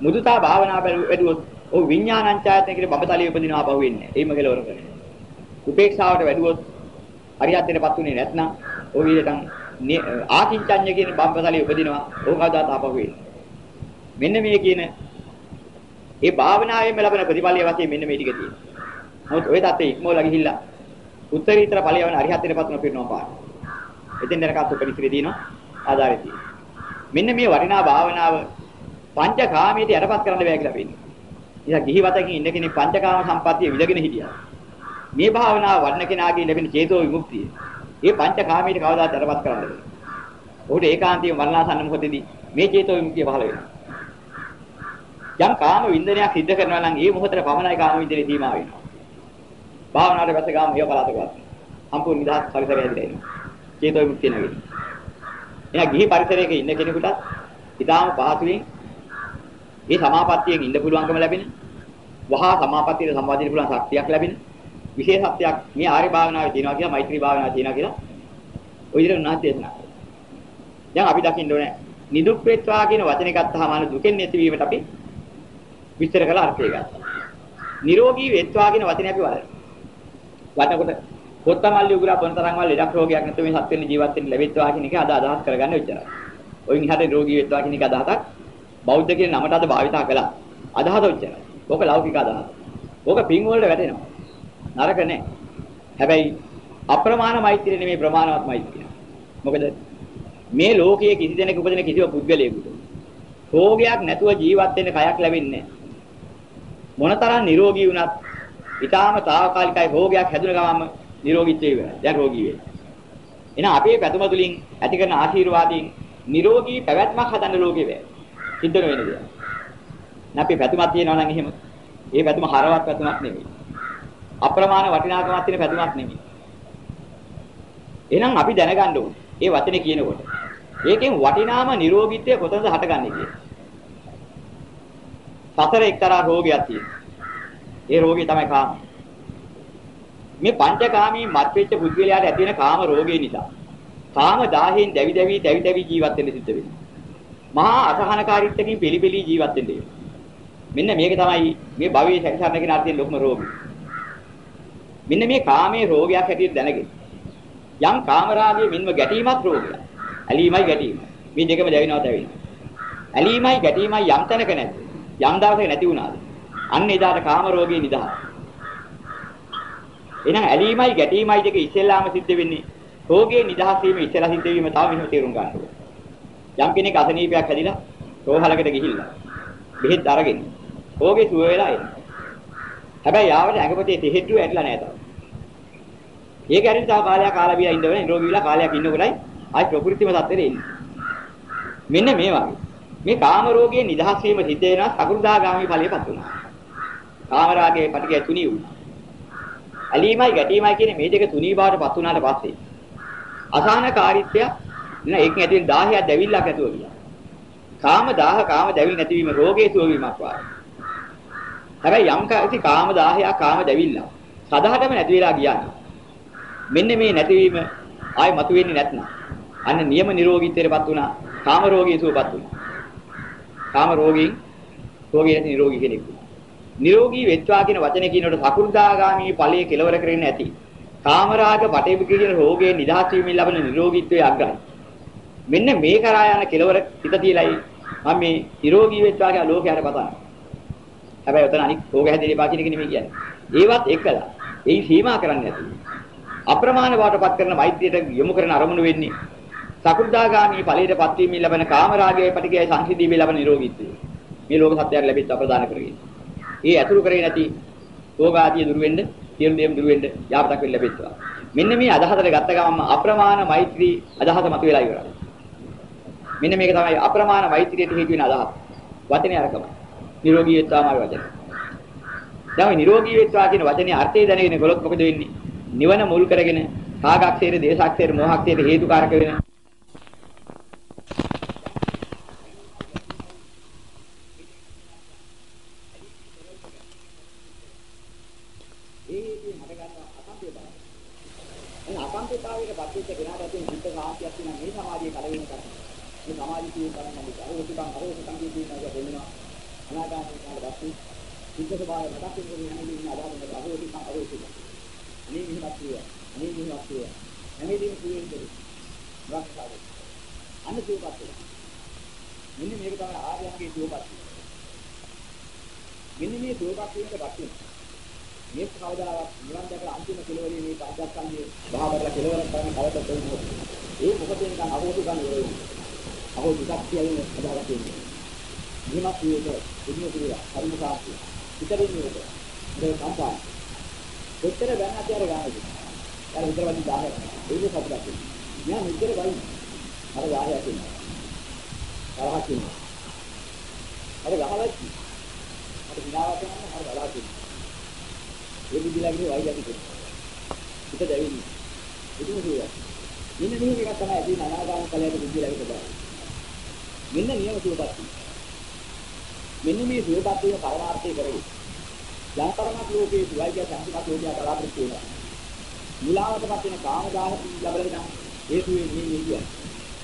මුදිතා භාවනාව වැඩුවොත් ඔහු විඥානංචායතන කියන බඹතලිය උපදිනවා ආපහු එන්නේ. එයිම කෙලවර කරනවා. උපේක්ෂාවට වැඩුවොත් හරියටටපත් උනේ නැත්නම් ඔහු ඊටන් ආකින්චඤ්ඤ කියන බඹතලිය උපදිනවා. ඔහු කවදාත් ආපහු එන්නේ. මෙන්න මේ කියන ඒ භාවනාවෙන්ම ලැබෙන ප්‍රතිඵලයේ වශයෙන් මෙන්න මේ ටික තියෙනවා. මොකද ওই தත්ත්වෙ ඉක්මවලා ගිහිල්ලා උත්තරීතර ඵලය වෙන අරිහත්ත්වයටපත් වෙන පිරිනවම පාන. එතෙන් දැනගත් උපනිශ්‍රේ දිනවා ආදාරය තියෙනවා. මෙන්න මේ වටිනා භාවනාව පංචකාමයට යටපත් කරන්න බෑ කියලා පෙන්නනවා. ඉතින් ගිහිවතකින් ඉන්න කෙනෙක් පංචකාම සම්පත්තිය විඳගෙන හිටියා. මේ භාවනාව වඩන කෙනාගේ ලැබෙන චේතෝ විමුක්තිය. ඒ පංචකාමයට කවදාද යටපත් කරන්න බෑ. ඔහුට ඒකාන්තියම වර්ණාසන්න මොහොතේදී මේ චේතෝ විමුක්තිය පහළ වෙනවා. යම් කාම වින්දනයක් සිද්ධ කරනවා නම් ඒ මොහොතේ පමණයි කාම වින්දනේ සීමා වෙනවා. භාවනාවට වැස ගාම හිය පලාතකවත්. සම්පූර්ණ නිදහස් පරිසරය ඇතිලා එනවා. චේතෝ විමුක්තිය නැගෙන්නේ. එහෙනම් ගිහි පරිසරයක ඉන්න කෙනෙකුට ඊටාම පහසුවෙන් මේ සමාපත්තියෙන් ඉන්න පුළුවන්කම ලැබෙන වහා සමාපත්තියට සම්බන්ධ වෙන්න පුළුවන් ශක්තියක් ලැබෙන විශේෂත්වයක් මේ ආර්ය භාවනාවේ තියෙනවා කියලා මෛත්‍රී භාවනාවේ තියෙනවා කියලා ඔය විදිහට උනාත් දේශනා කරනවා. දැන් අපි දකින්න ඕනේ නිදුක් වේත්වා කියන වචනේ ගත්තාම අන දුකෙන් නැතිවීමට අපි විස්තර කළ අර්ථය ගත්තා. නිරෝගී වේත්වා කියන වචනේ අපි වලන. වටකොට කොත්තමල්ලි උගුරා බොනතරම් වල ලෙඩක් රෝගයක් නැතුව මේ සත්වෙන්න ජීවත් වෙන්න ලැබෙත්වා කියන එක අද අදහස් කරගන්න විතරයි. ඔයින් ඉහට නිරෝගී වේත්වා කියන එක අදහසක් බෞද්ධ කියන නමට අද භාවිතා කළා. අදහස ඔච්චරයි. ඕක ලෞකික අදහස. ඕක පින් වලට වැටෙනවා. නරක නෑ. හැබැයි අප්‍රමාණ මෛත්‍රිය නෙමෙයි ප්‍රමාණවත් මෛත්‍රිය. මොකද මේ ලෝකයේ කිසි දෙනෙකු උපදින කිසිව පුද්ගලයෙකුට රෝගයක් නැතුව ජීවත් වෙන්න කයක් ලැබෙන්නේ මොනතරම් නිරෝගී වුණත් ඊටාම తాවකාලිකයි රෝගයක් හැදුන ගමන්ම නිරෝගීත්වය ඉවරයි. දැන් රෝගී වෙයි. එහෙනම් අපේ පැතුම තුලින් ඇති කරන ආශිර්වාදයෙන් නිරෝගී පැවැත්මක් හදන්න ලෝකේ බෑ. සිද්ධ වෙන දෙයක්. නැපේ පැතුමක් තියෙනවා නම් එහෙම ඒ පැතුම හරවත් පැතුමක් නෙමෙයි. අප්‍රමාණ වටිනාකමක් තියෙන පැතුමක් නෙමෙයි. එහෙනම් අපි දැනගන්න ඕනේ. ඒ වචනේ කියනකොට. ඒකෙන් වටිනාම නිරෝගීත්වය කොතනද හටගන්නේ කියලා. සතර එක්තරා රෝගයක් තියෙනවා. ඒ රෝගය තමයි කාම. මේ පංචකාමී මත්වෙච්ච පුද්ගලයාට ඇති වෙන කාම රෝගය නිසා කාම දාහයෙන් දැවි දැවි දැවි දැවි ජීවත් වෙන්න සිද්ධ වෙනවා. මහා අසහනකාරීත්වකින් පිළිපිලි ජීවත් වෙන්න වෙනවා. මෙන්න මේක තමයි මේ භවයේ සැකසරන කෙනාට තියෙන ලොකුම රෝගය. මෙන්න මේ කාමයේ රෝගයක් හැටියට දැනගෙන යම් කාමරාගයේ මෙන්ම ගැටීමත් රෝගයක්. ඇලීමයි ගැටීමයි. මේ දෙකම දැවෙනවා දැවෙනවා. ඇලීමයි ගැටීමයි යම් තැනක නැද්ද? යම් දවසක නැති වුණාද? අන්න එදාට කාම රෝගේ නිදහස. එහෙනම් ඇලීමයි ගැටීමයි දෙක ඉස්සෙල්ලාම සිද්ධ වෙන්නේ. රෝගේ නිදහස වීම ඉස්සෙල්ලා සිද්ධ වීම තව මෙහෙම තේරුම් ගන්න ඕනේ. යම් කෙනෙක් අසනීපයක් හැදිලා රෝහලකට ගිහිල්ලා බෙහෙත් අරගෙන රෝගේ සුව වෙලා එනවා. හැබැයි ආවට ඇඟපතේ තෙහෙට්ටුව ඇట్లా නෑ තාම. ඒක ඇරින් තව කාලයක් කාලා බිලා ඉඳවන නිරෝගී වෙලා කාලයක් ඉන්නකොටයි ආයි ප්‍රകൃතිම තත්ත්වෙට එන්නේ. මෙන්න මේ වගේ. මේ කාම රෝගයේ නිදහස් වීම සිද්ධ වෙනවා සකෘදාගාමී ඵලයපත් වෙනවා. කාම රාගයේ පිටිකේ තුනී වුණා. ඇලීමයි ගැටීමයි කියන මේ දෙක තුනී බවටපත් වුණාට පස්සේ අසහනකාරීත්වය නේ ඒක ඇතුලේ 10ක් දැවිල්ලක් ඇතුව ගියා. කාම 10 කාම දැවිල් නැතිවීම රෝගයේ සුව වීමක් වාගේ. හැබැයි යම් කිසි කාම 10ක් කාම දැවිල්ල සදාටම නැති වෙලා ගියා. මෙන්න මේ නැතිවීම ආයි මතුවෙන්නේ නැත්නම් අන්න නියම නිරෝගීත්වයටපත් වුණා. කාම රෝගී සුවපත් වුණා. කාම රෝගීන් රෝගී නැති නිරෝගී කෙනෙක් වුණා. නිරෝගී වෙත්වා කියන වචනේ කියනකොට සකු르දාගාමී ඵලයේ කෙලවර කරන්නේ නැති. කාමරාග පටේපි කියන රෝගයෙන් නිදහස් වීමෙන් ලබන නිරෝගීත්වයේ අග්‍රයි. මෙන්න මේ කරා යන කෙලවර හිත තියලයි මම මේ නිරෝගී වෙත්වා කියන ලෝකයට පතන්නේ. හැබැයි උතන අනික් රෝග හැදෙන්නේ බා කියන එක නෙමෙයි කියන්නේ. ඒවත් එකලා. එයි සීමා කරන්නේ නැති. අප්‍රමාණ වාටපත් කරන මෛත්‍රියට යොමු කරන අරමුණු වෙන්නේ සකු르දාගාමී ඵලයටපත් වීමෙන් ලැබෙන කාමරාගයේ පටිගය සංසිද්ධියේ ලැබෙන නිරෝගීත්වය. මේ ලෝක සත්‍යයක් ලැබෙච්ච අපදාන කරගෙන. ඒ ඇතුළු කරේ නැති රෝග ආදී දුරු වෙන්න, සියලු දේම දුරු වෙන්න යාපතක් වෙන්න ලැබෙත්වා. මෙන්න මේ අදහසට ගත්ත ගමන්ම අප්‍රමාණ මෛත්‍රී අදහස මතුවලා ඉවරයි. මෙන්න මේක තමයි අප්‍රමාණ මෛත්‍රියට හේතු වෙන අදහස. වචනේ අරකම. නිරෝගී වෙත්වාමයි වචනේ. දැන් මේ නිරෝගී වෙත්වා කියන වචනේ අර්ථය දැනගෙන ගොලොත් මොකද වෙන්නේ? නිවන මුල් කරගෙන කාගක්සේර දේශක්සේර මොහක්සේර හේතුකාරක වෙන අකම්පිතාවයට පත්වෙච්ච කෙනාට ඇතුළේ චිත්ත සාන්තියක් තියෙන මේ සමාධිය කලවෙන කරා. මේ සමාධිය කියන තරම් නම් අරෝසිකම් අරෝසිකම් කියනවා දෙන්නවා. අනාගතේ කාලේ පස්සේ චිත්ත ස්වභාවය මතක් වෙන යන්නේ ඉන්න අදාළම අරෝසිකම් අරෝසිකම්. අනේ මෙහෙමත් කියනවා. අනේ මෙහෙමත් කියනවා. හැමදේම කියන්නේ රක්ෂාව. අන්න සුවපත් වෙනවා. මෙන්න මේක තමයි ආර්යයන්ගේ සුවපත් වීම. මෙන්න මේ සුවපත් වීමට පත් වෙනවා. මේ කවදාවත් නිවන් දැකලා අන්තිම කෙලවරේ මේ පංචස්කන්ධයේ භාවවල කෙලවර කරන කවදද දෙන්නේ. ඒ මොකද නිකන් අහෝසු ගන්න වෙන්නේ. අහෝසු ටිකක් කියන්නේ අදාලා තියෙන්නේ. නිමත් වේද එදින කියලා කර්ම සාක්ෂිය. පිටරින් වේද මේ කම්පා. ඔච්චර ගන්න අධ්‍යයන ගානයි. අර විතර වදී 10ක්. ඒක සතුටක් වෙනවා. මෙයා මෙච්චර වයි. අර 10ක් ඉන්නවා. තරහක් ඉන්නවා. අර ගහලයි. අර විනාවක් යනවා අර බලාගෙන ඉන්නවා. ඒ බුද්ධිලාගේ වයි යටි කරනවා. හිත දැවෙන්නේ. ඉතින් කියනවා. මෙන්න මෙහෙම එකක් තමයි ඇදී අනාගාම ඵලයට බුද්ධිලාගේ ස්වභාවය. මෙන්න නියම සුවපත්. මෙන්න මේ සුවපත් වීම පරමාර්ථය කරේ. යන්තරමත් ලෝකයේ සුවයි කිය සංකල්ප ලෝකයා බලාපොරොත්තු වෙනවා. මුලාවටපත් වෙන කාමදාහ ලැබෙන හේතුවෙන් මේ නිදිය.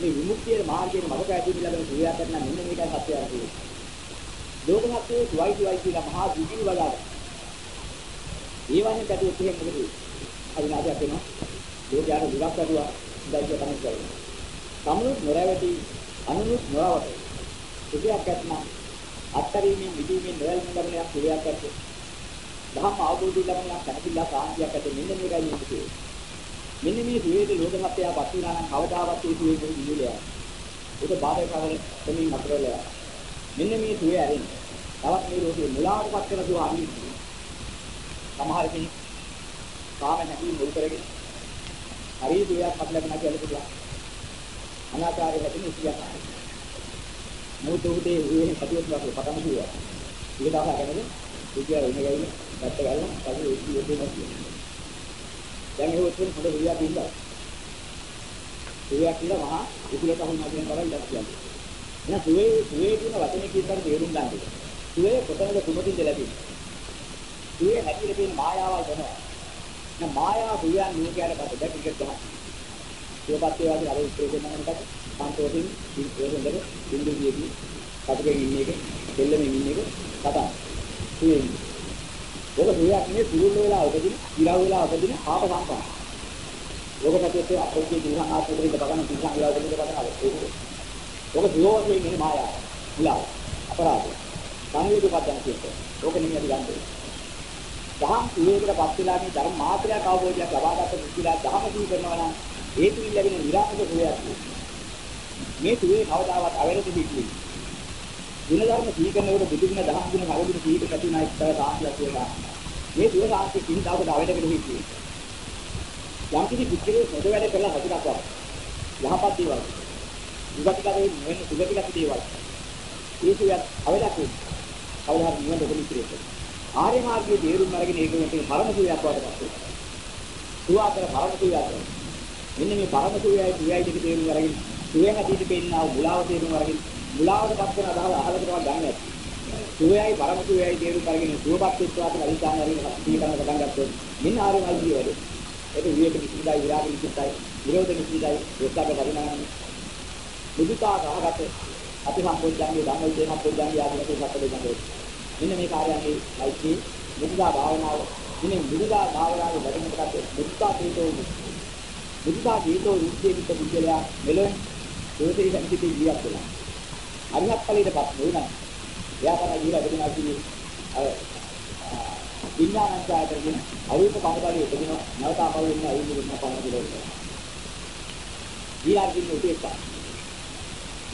මේ විමුක්තියේ මාර්ගයේ මඟ පැහැදිලි ලැබෙන සුවයක් ගන්න මෙන්න මේකයි සත්‍යය අරගෙන. ලෝකමත්යේ සුවයි සුවයි කියලා මහා දුකින් වදාළ. ඒ වගේ පැතුවොත් එහෙම මොකද වෙන්නේ? අවිනාශයක් වෙනවා. ලෝකයට දුකක් ඇතුවා දැක්ක තමයි කරන්නේ. සමුනුත් නොරැවටි අනුනුත් නොරවටි. සුඛයක් ඇත්නම් අත්තරීමේ මිදීමේ නොයල්ම ලැබෙන යක් සුවයක් ඇත්තේ. දහම් අවබෝධය ලැබෙන යක් කැපිලා සාන්තියක් ඇත්තේ මෙන්න මේකයි මේකේ. මෙන්න මේ සුවේද ලෝකමත්ය පත් වුණා නම් කවදාවත් ඒ සුවේ මොකද නිවිලා. ඒක බාධා කරගෙන එමින් අතරලා. මෙන්න මේ සුවේ ඇරෙන්න. තවත් මේ ලෝකේ මුලාවටපත් කරන සුව අනිත් සමහර කෙනෙක් කාම නැති මුල් කරගෙන හරි දෙයක් අපලගෙන කියලා පුළුවන්. අනාචාරය හැදෙන ඉතියක්. මොකද උදේ උදේ කටියක් වගේ පටන් ගියා. ඒක තමයි කරන්නේ. ඉතියා ඉන්නේ ගන්නේ දැක්ක ගන්න පස්සේ ඒක ඉන්නේ නැහැ. දැන් ඒක උතුම් හොඳ විදියක් ඉන්නවා. ඒවා කියලා මහා උකුලට අහුනවා කියන බවයි ඉඳලා කියන්නේ. එහෙනම් සුවේ සුවේ කියන වචනේ කියන තේරුම් ගන්න. සුවේ කොතනද කුමකින්ද ලැබෙන්නේ? ඒ හැටියට තියෙන මායාවල් වෙනවා. දැන් මායාව දුයන් නියකයට පස්සේ දැන් ටිකක් ගන්න. ඒකපත් ඒ වගේ අර උත්තර දෙන්න මොකද? සන්තෝෂින් ඉන්ද්‍රියෙන්ද ඉන්ද්‍රියෙදී කටකෙන් ඉන්නේ එක, දෙල්ලෙමින් ඉන්නේ එක කතා. ඒ ඔබ දෙයක් නේ පිරුල් වෙලා උපදින, ඉරව වෙලා උපදින ආප සම්පන්න. ඔබ පැත්තේ අපෝකේ දුහන් ආත්මෙට බලන පිටසන් වෙලා උපදින බලන ඒක. ඔබ දුරෝසේ ඉන්නේ මායාව. උලා අපරාධය. සංවේදී පදයන් කියන්නේ. ඕක නෙමෙයි ගන්නේ. දහම් ඉවේකටපත් වෙලා මේ ධර්ම මාත්‍රයක් අවබෝධයක් ලබාගත පුදුලා දහම දී කරනවා නම් ඒ තුලින් ලැබෙන නිරාමක සුවයක් මේ තුවේ කවදාවත් අවරෙදි පිටියි. ගුණ ධර්ම සීකරනකොට බුදු ගුණ දහම් ගුණ අවබෝධ සීක පැතුනා එක්තර සාන්තියක් කියලා. මේ තුව සාන්තිය කින්දාවට අවරෙදකට පිටියි. යම් කිසි පිටිකේ පොද වැඩ කරලා හසුරක් වගේ. යහපත් දේවල්. විගතිකරේ නෙවෙයි සුගතිගත දේවල්. ඒ සුවයක් අවරෙදක් වෙයි. කවදා හරි නිවන දෙකෙන් ඉතිරෙන්නේ. ආර්ය මාර්ගයේ තේරුම් අරගෙන ඒක මේ පරම සුවයක් වඩපත් වෙනවා. සුවාතර පරම සුවයක්. මෙන්න මේ පරම සුවයයි සුවයයි දෙක තේරුම් අරගෙන සුවයෙන් අතීත පෙන්නා වූ මුලාව තේරුම් අරගෙන මුලාවටපත් වෙන අදහස අහලකටවත් ගන්න නැති. සුවයයි පරම සුවයයි තේරුම් අරගෙන සුවපත් වෙච්චාට අනිදාන අරින හස්තිය කරන පටන් ගත්තොත් මෙන්න ආර්ය මාර්ගයේ වැඩේ. ඒක විවේක නිසිතයි විරාග නිසිතයි විරෝධ නිසිතයි ඒකක පරිණාමය. මුදිතා සහගත අති සම්පෝඥාගේ ධම්මයේ සම්පෝඥාගේ ආදී වශයෙන් සත්‍ය දෙකක්. මෙන්න මේ කාර්යයන්ගේ ලයිකේ මුදිතා භාවනාව මෙන්න මුදිතා භාවනාවේ වැඩිමකට මුදිතා හේතෝ මුදිතා හේතෝ විද්‍යෙවිත බුද්ධලයා මෙලොව දෝෂේ සම්පිතේ ජීවත් වෙනවා. අරිහත් ඵලයටපත් වුණා. එයා තමයි ජීවිත වෙනවා කියන්නේ අර විඥානංචායතන අරූප කමකාරී උපදින නවතාපව වෙන අයින් වෙන පණ කියලා. ඊළඟින් උපේක්ෂා.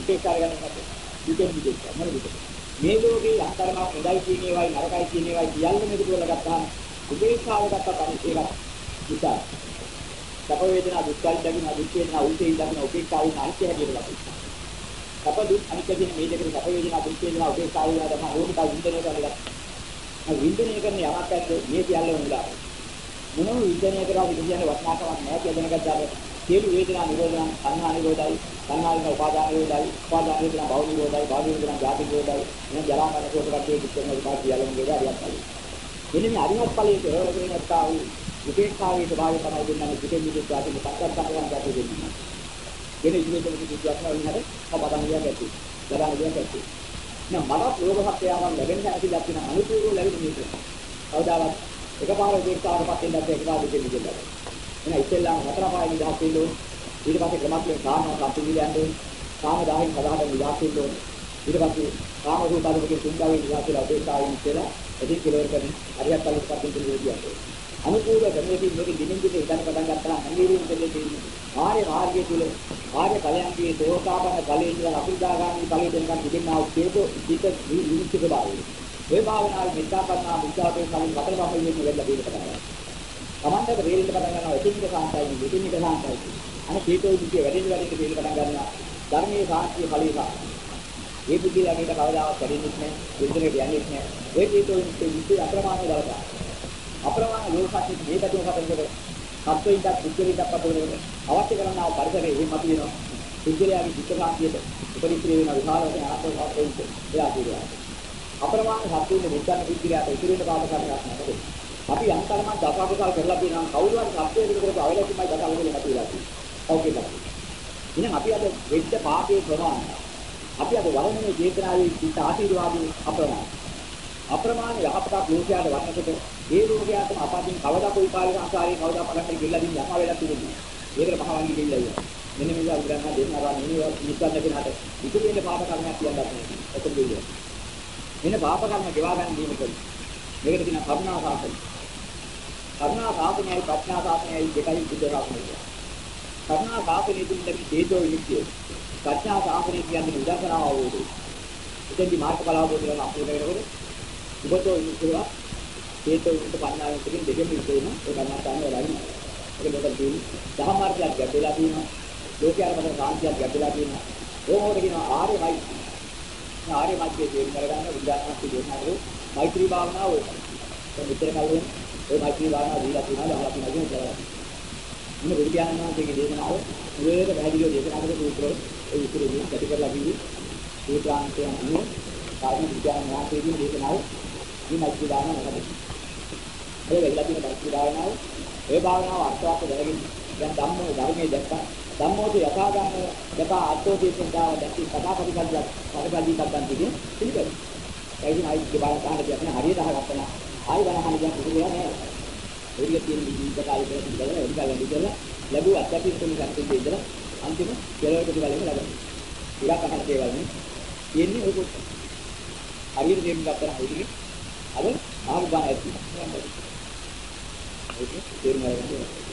උපේක්ෂා ගන්න කපේ. දුකෙන් මිදෙන්න මොන දුකද? මේ ලෝකේ අත්තරම හොඳයි කියන ඒවායි නරකයි කියන ඒවායි සියල්ලම එකතු කරලා ගත්තාම උපේක්ෂාවකට තමයි ඒක නිසා. සැප වේදනා දුක් වේදනා දුක් වේදනා උල්පේ ඉඳගෙන උපේක්ෂාවෙන් අනිත්‍ය හැටියට ලබනවා. සැප දුක් අනිත්‍ය කියන මේ දෙකේ සැප වේදනා දුක් වේදනා උපේක්ෂාව වේදනා තමයි ඕනික විඳිනේ කරලා. මේ විඳිනේ කරන යමක් ඇද්ද මේ සියල්ල උන්ලා. මොනම විඳිනේ කරලා විඳින්නේ වස්නාකමක් නැහැ කියලා දැනගත්තාම සියලු වේදනා නිරෝධන සංහා නිරෝධයි සංහාන උපාදාන නිරෝධයි උපාදාන නිරෝධන භව නිරෝධයි භව නිරෝධන ජාති නිරෝධයි එන ජලාමන කොට කටේ කිච්චන විපාක සියල්ලම නේද අරියත් ඵලයි. එන්නේ මේ අරියත් ඵලයේ කෙරවගෙන නැත්තා වූ විපේක්ෂාවේ ස්වභාවය තමයි දෙන්නේ පිටින් මිදින් ජාති මුක්කත් කරනවා ජාති දෙන්නේ. එනේ ඉන්නේ කිසි දෙයක් නෑ විනාඩ අපදාන ගියක් ඇති. ගදාන ගියක් ඇති. නම් මනස් ලෝභ සත්‍යයන් ලැබෙන හැටි දැක්කම අනුපූර්ව ලැබෙන මේක. කවදාවත් එකපාර උපේක්ෂාවටපත් වෙන්න බැහැ එකපාර දෙකෙන් දෙන්න. එහෙනම් ඉස්සෙල්ලාම හතර පහේ නිදහස් වෙන්න ඕනේ. ඊට පස්සේ ක්‍රමයෙන් කාම සම්පූර්ණ යන්න ඕනේ. කාම දාහින් සදාහට නිදහස් වෙන්න ඕනේ. ඊට පස්සේ කාම රූපාදිකේ තුන්දාවේ නිදහස් වෙලා උපේක්ෂාවෙන් ඉස්සෙල්ලා එදින් කෙලවර කරන හරියට අලුත් පස්සේ කියන්නේ. අනුකූල ගමනකින් මේක දිනෙන් දින ඉඳන් පටන් ගත්තා අනිවාර්යයෙන් දෙන්නේ තියෙන්නේ. ආර්ය මාර්ගයේ තුල ආර්ය ඵලයන්ගේ දෝෂාපන්න ඵලයේ ඉඳලා අපිරිදාගාමී ඵලයට එනකන් තිබෙනා වූ හේතු පිට විනිශ්චය භාවය. ඔය භාවනාවේ මෙත්තාපන්නා විචාරයෙන් කලින් වතර බම්බෙන්නේ වෙන්න දෙන්න පටන් ගන්නවා. තමන්ට රේලෙන්න පටන් ගන්නවා එකින් එක සාන්තයි දෙකින් එක සාන්තයි. අනේ හේතෝ විදිය වැඩිෙන වැඩිෙන දෙන්න පටන් ගන්නවා. ධර්මයේ සාක්ෂිය ඵලයේ ඒ බුද්ධිලාගේට කවදාවත් වැඩිෙන්නේ නැහැ. විද්‍යාවට යන්නේ නැහැ. ඔය හේතෝ විදිය අප්‍රමාණ බලපෑ. අප්‍රමාණ ලෝකසත්‍ය මේකතුම කතනකොට සත්වයින්ට පුද්ගලයින්ට අපතේ අවශ්‍ය කරනා පරිසරයේ එහෙම අපි වෙනවා. පුද්ගලයාගේ චිත්ත සාන්තියට උපරිශ්‍රේ වෙන විහාර වශයෙන් අනාත්ම සත්වයින්ට එලා කියනවා. අප්‍රමාණ සත්වයින්ට විද්‍යාන පුද්ගලයාට ඉතිරි වෙන කාම කරණයක් නැහැ. අපි අන්තරම දසකුසල් කරලා තියෙනවා කවුරු හරි සත්වයකට කරපු අවලෝකමයි දසකුසල් නැති වෙලා තියෙන්නේ. ඔව් කියලා. එහෙනම් අපි අද වෙච්ච පාපයේ ප්‍රමාණය අපි අද වරණේ චේතනාවේ සිත ආශිර්වාදී අප්‍රමාණ අප්‍රමාණ යහපතක් ලෝකයට වන්නකොට ඒ ලෝකයටම අපදින් කවදා කොයි කාලයක ආකාරයේ කවදා පලකට ගිල්ලා දින් යම වෙලා තිබුණේ. ඒකට පහවන්දි ගිල්ලා ඉන්න. මෙන්න මේක උගන්නා දෙන්නවා නෙවෙයි නිස්සන්න කෙනාට ඉතිරි වෙන පාප කර්මයක් කියන්නත් නැහැ. ඒක දෙවියෝ. මෙන්න පාප කර්ම ගෙවා ගන්න දීම කරන්නේ. මේකට කියන කරුණා සාසනය. කරුණා සාසනයයි ප්‍රඥා සාසනයයි දෙකයි බුද්ධ සාසනය. කරුණා සාසනයේ තුලින් ලැබෙන හේතෝ විමුක්තිය. ප්‍රඥා සාසනය කියන්නේ උදාසනාව අවබෝධය. එතෙන්දි මාර්ගඵල අවබෝධ කරන අපේ වෙනකොට උබතෝ විමුක්තිය හේතෝ විමුක්ත පඤ්ඤාවෙන් තුලින් දෙකෙන් විශ්ේන ඒ කර්මස්ථාන වල ඉන්නේ. ඒක මොකද කියන්නේ? දහම් මාර්ගයක් ගැටෙලා තියෙනවා. ලෝකයට මත සාන්තියක් ගැටෙලා තියෙනවා. ඕමෝද කියනවා ආර්යමයි. ආර්ය මාර්ගයේ තේරුම් කරගන්න විද්‍යාත්මක දේශනාවල මෛත්‍රී භාවනාව ඕක. දැන් මෙතන කලින් ওই මෛත්‍රී භාවනාව දීලා තියෙනවා දහලා තියෙනවා කියන එක. මොන බුදු පියාණන් වහන්සේගේ දේශනාව මුලේක පැහැදිලිව දේශනා කරපු සූත්‍රවල ඒ විස්තරයෙන් කටි කරලා කිව්වේ සූත්‍රාන්තයන් අනුව කාර්ය විද්‍යාව න්‍යායයේ දේශනාව මේ මෛත්‍රී භාවනාව මොකද? ඒ වෙලා තියෙන මෛත්‍රී භාවනාව ඒ භාවනාව අර්ථවත් දැනගෙන දැන් ධම්මෝ ධර්මයේ දැක්කා ධම්මෝති යථා ගන්න යථා අර්ථෝති සංදාව දැක්කි කතා කටිකල්ලා කටකල්ලි කද්දන් දිගේ පිළිගන්න. ඒ කියන්නේ ආයි බාර ගන්න දෙයක් නෑ හරියට අහගත්තා නා. ආයි බාර ගන්න දෙයක් නෙවෙයි නෑ. ඒකේ තියෙන ජීවිත කාලේ කියලා පිළිගන්න ඒක ගන්න ඉඳලා ලැබුව අත්‍යවශ්‍ය තුන කට්ටිය ඉඳලා අන්තිම කෙලවරට බලන්න ලබනවා. ඉරක් අහන දේවල් නේ. තියෙන්නේ ඔය කොට. හරියට තේරුම් ගත්තා නම් ඒකේ අර ආව බාර ඇති. ඒක තේරුම් ගන්න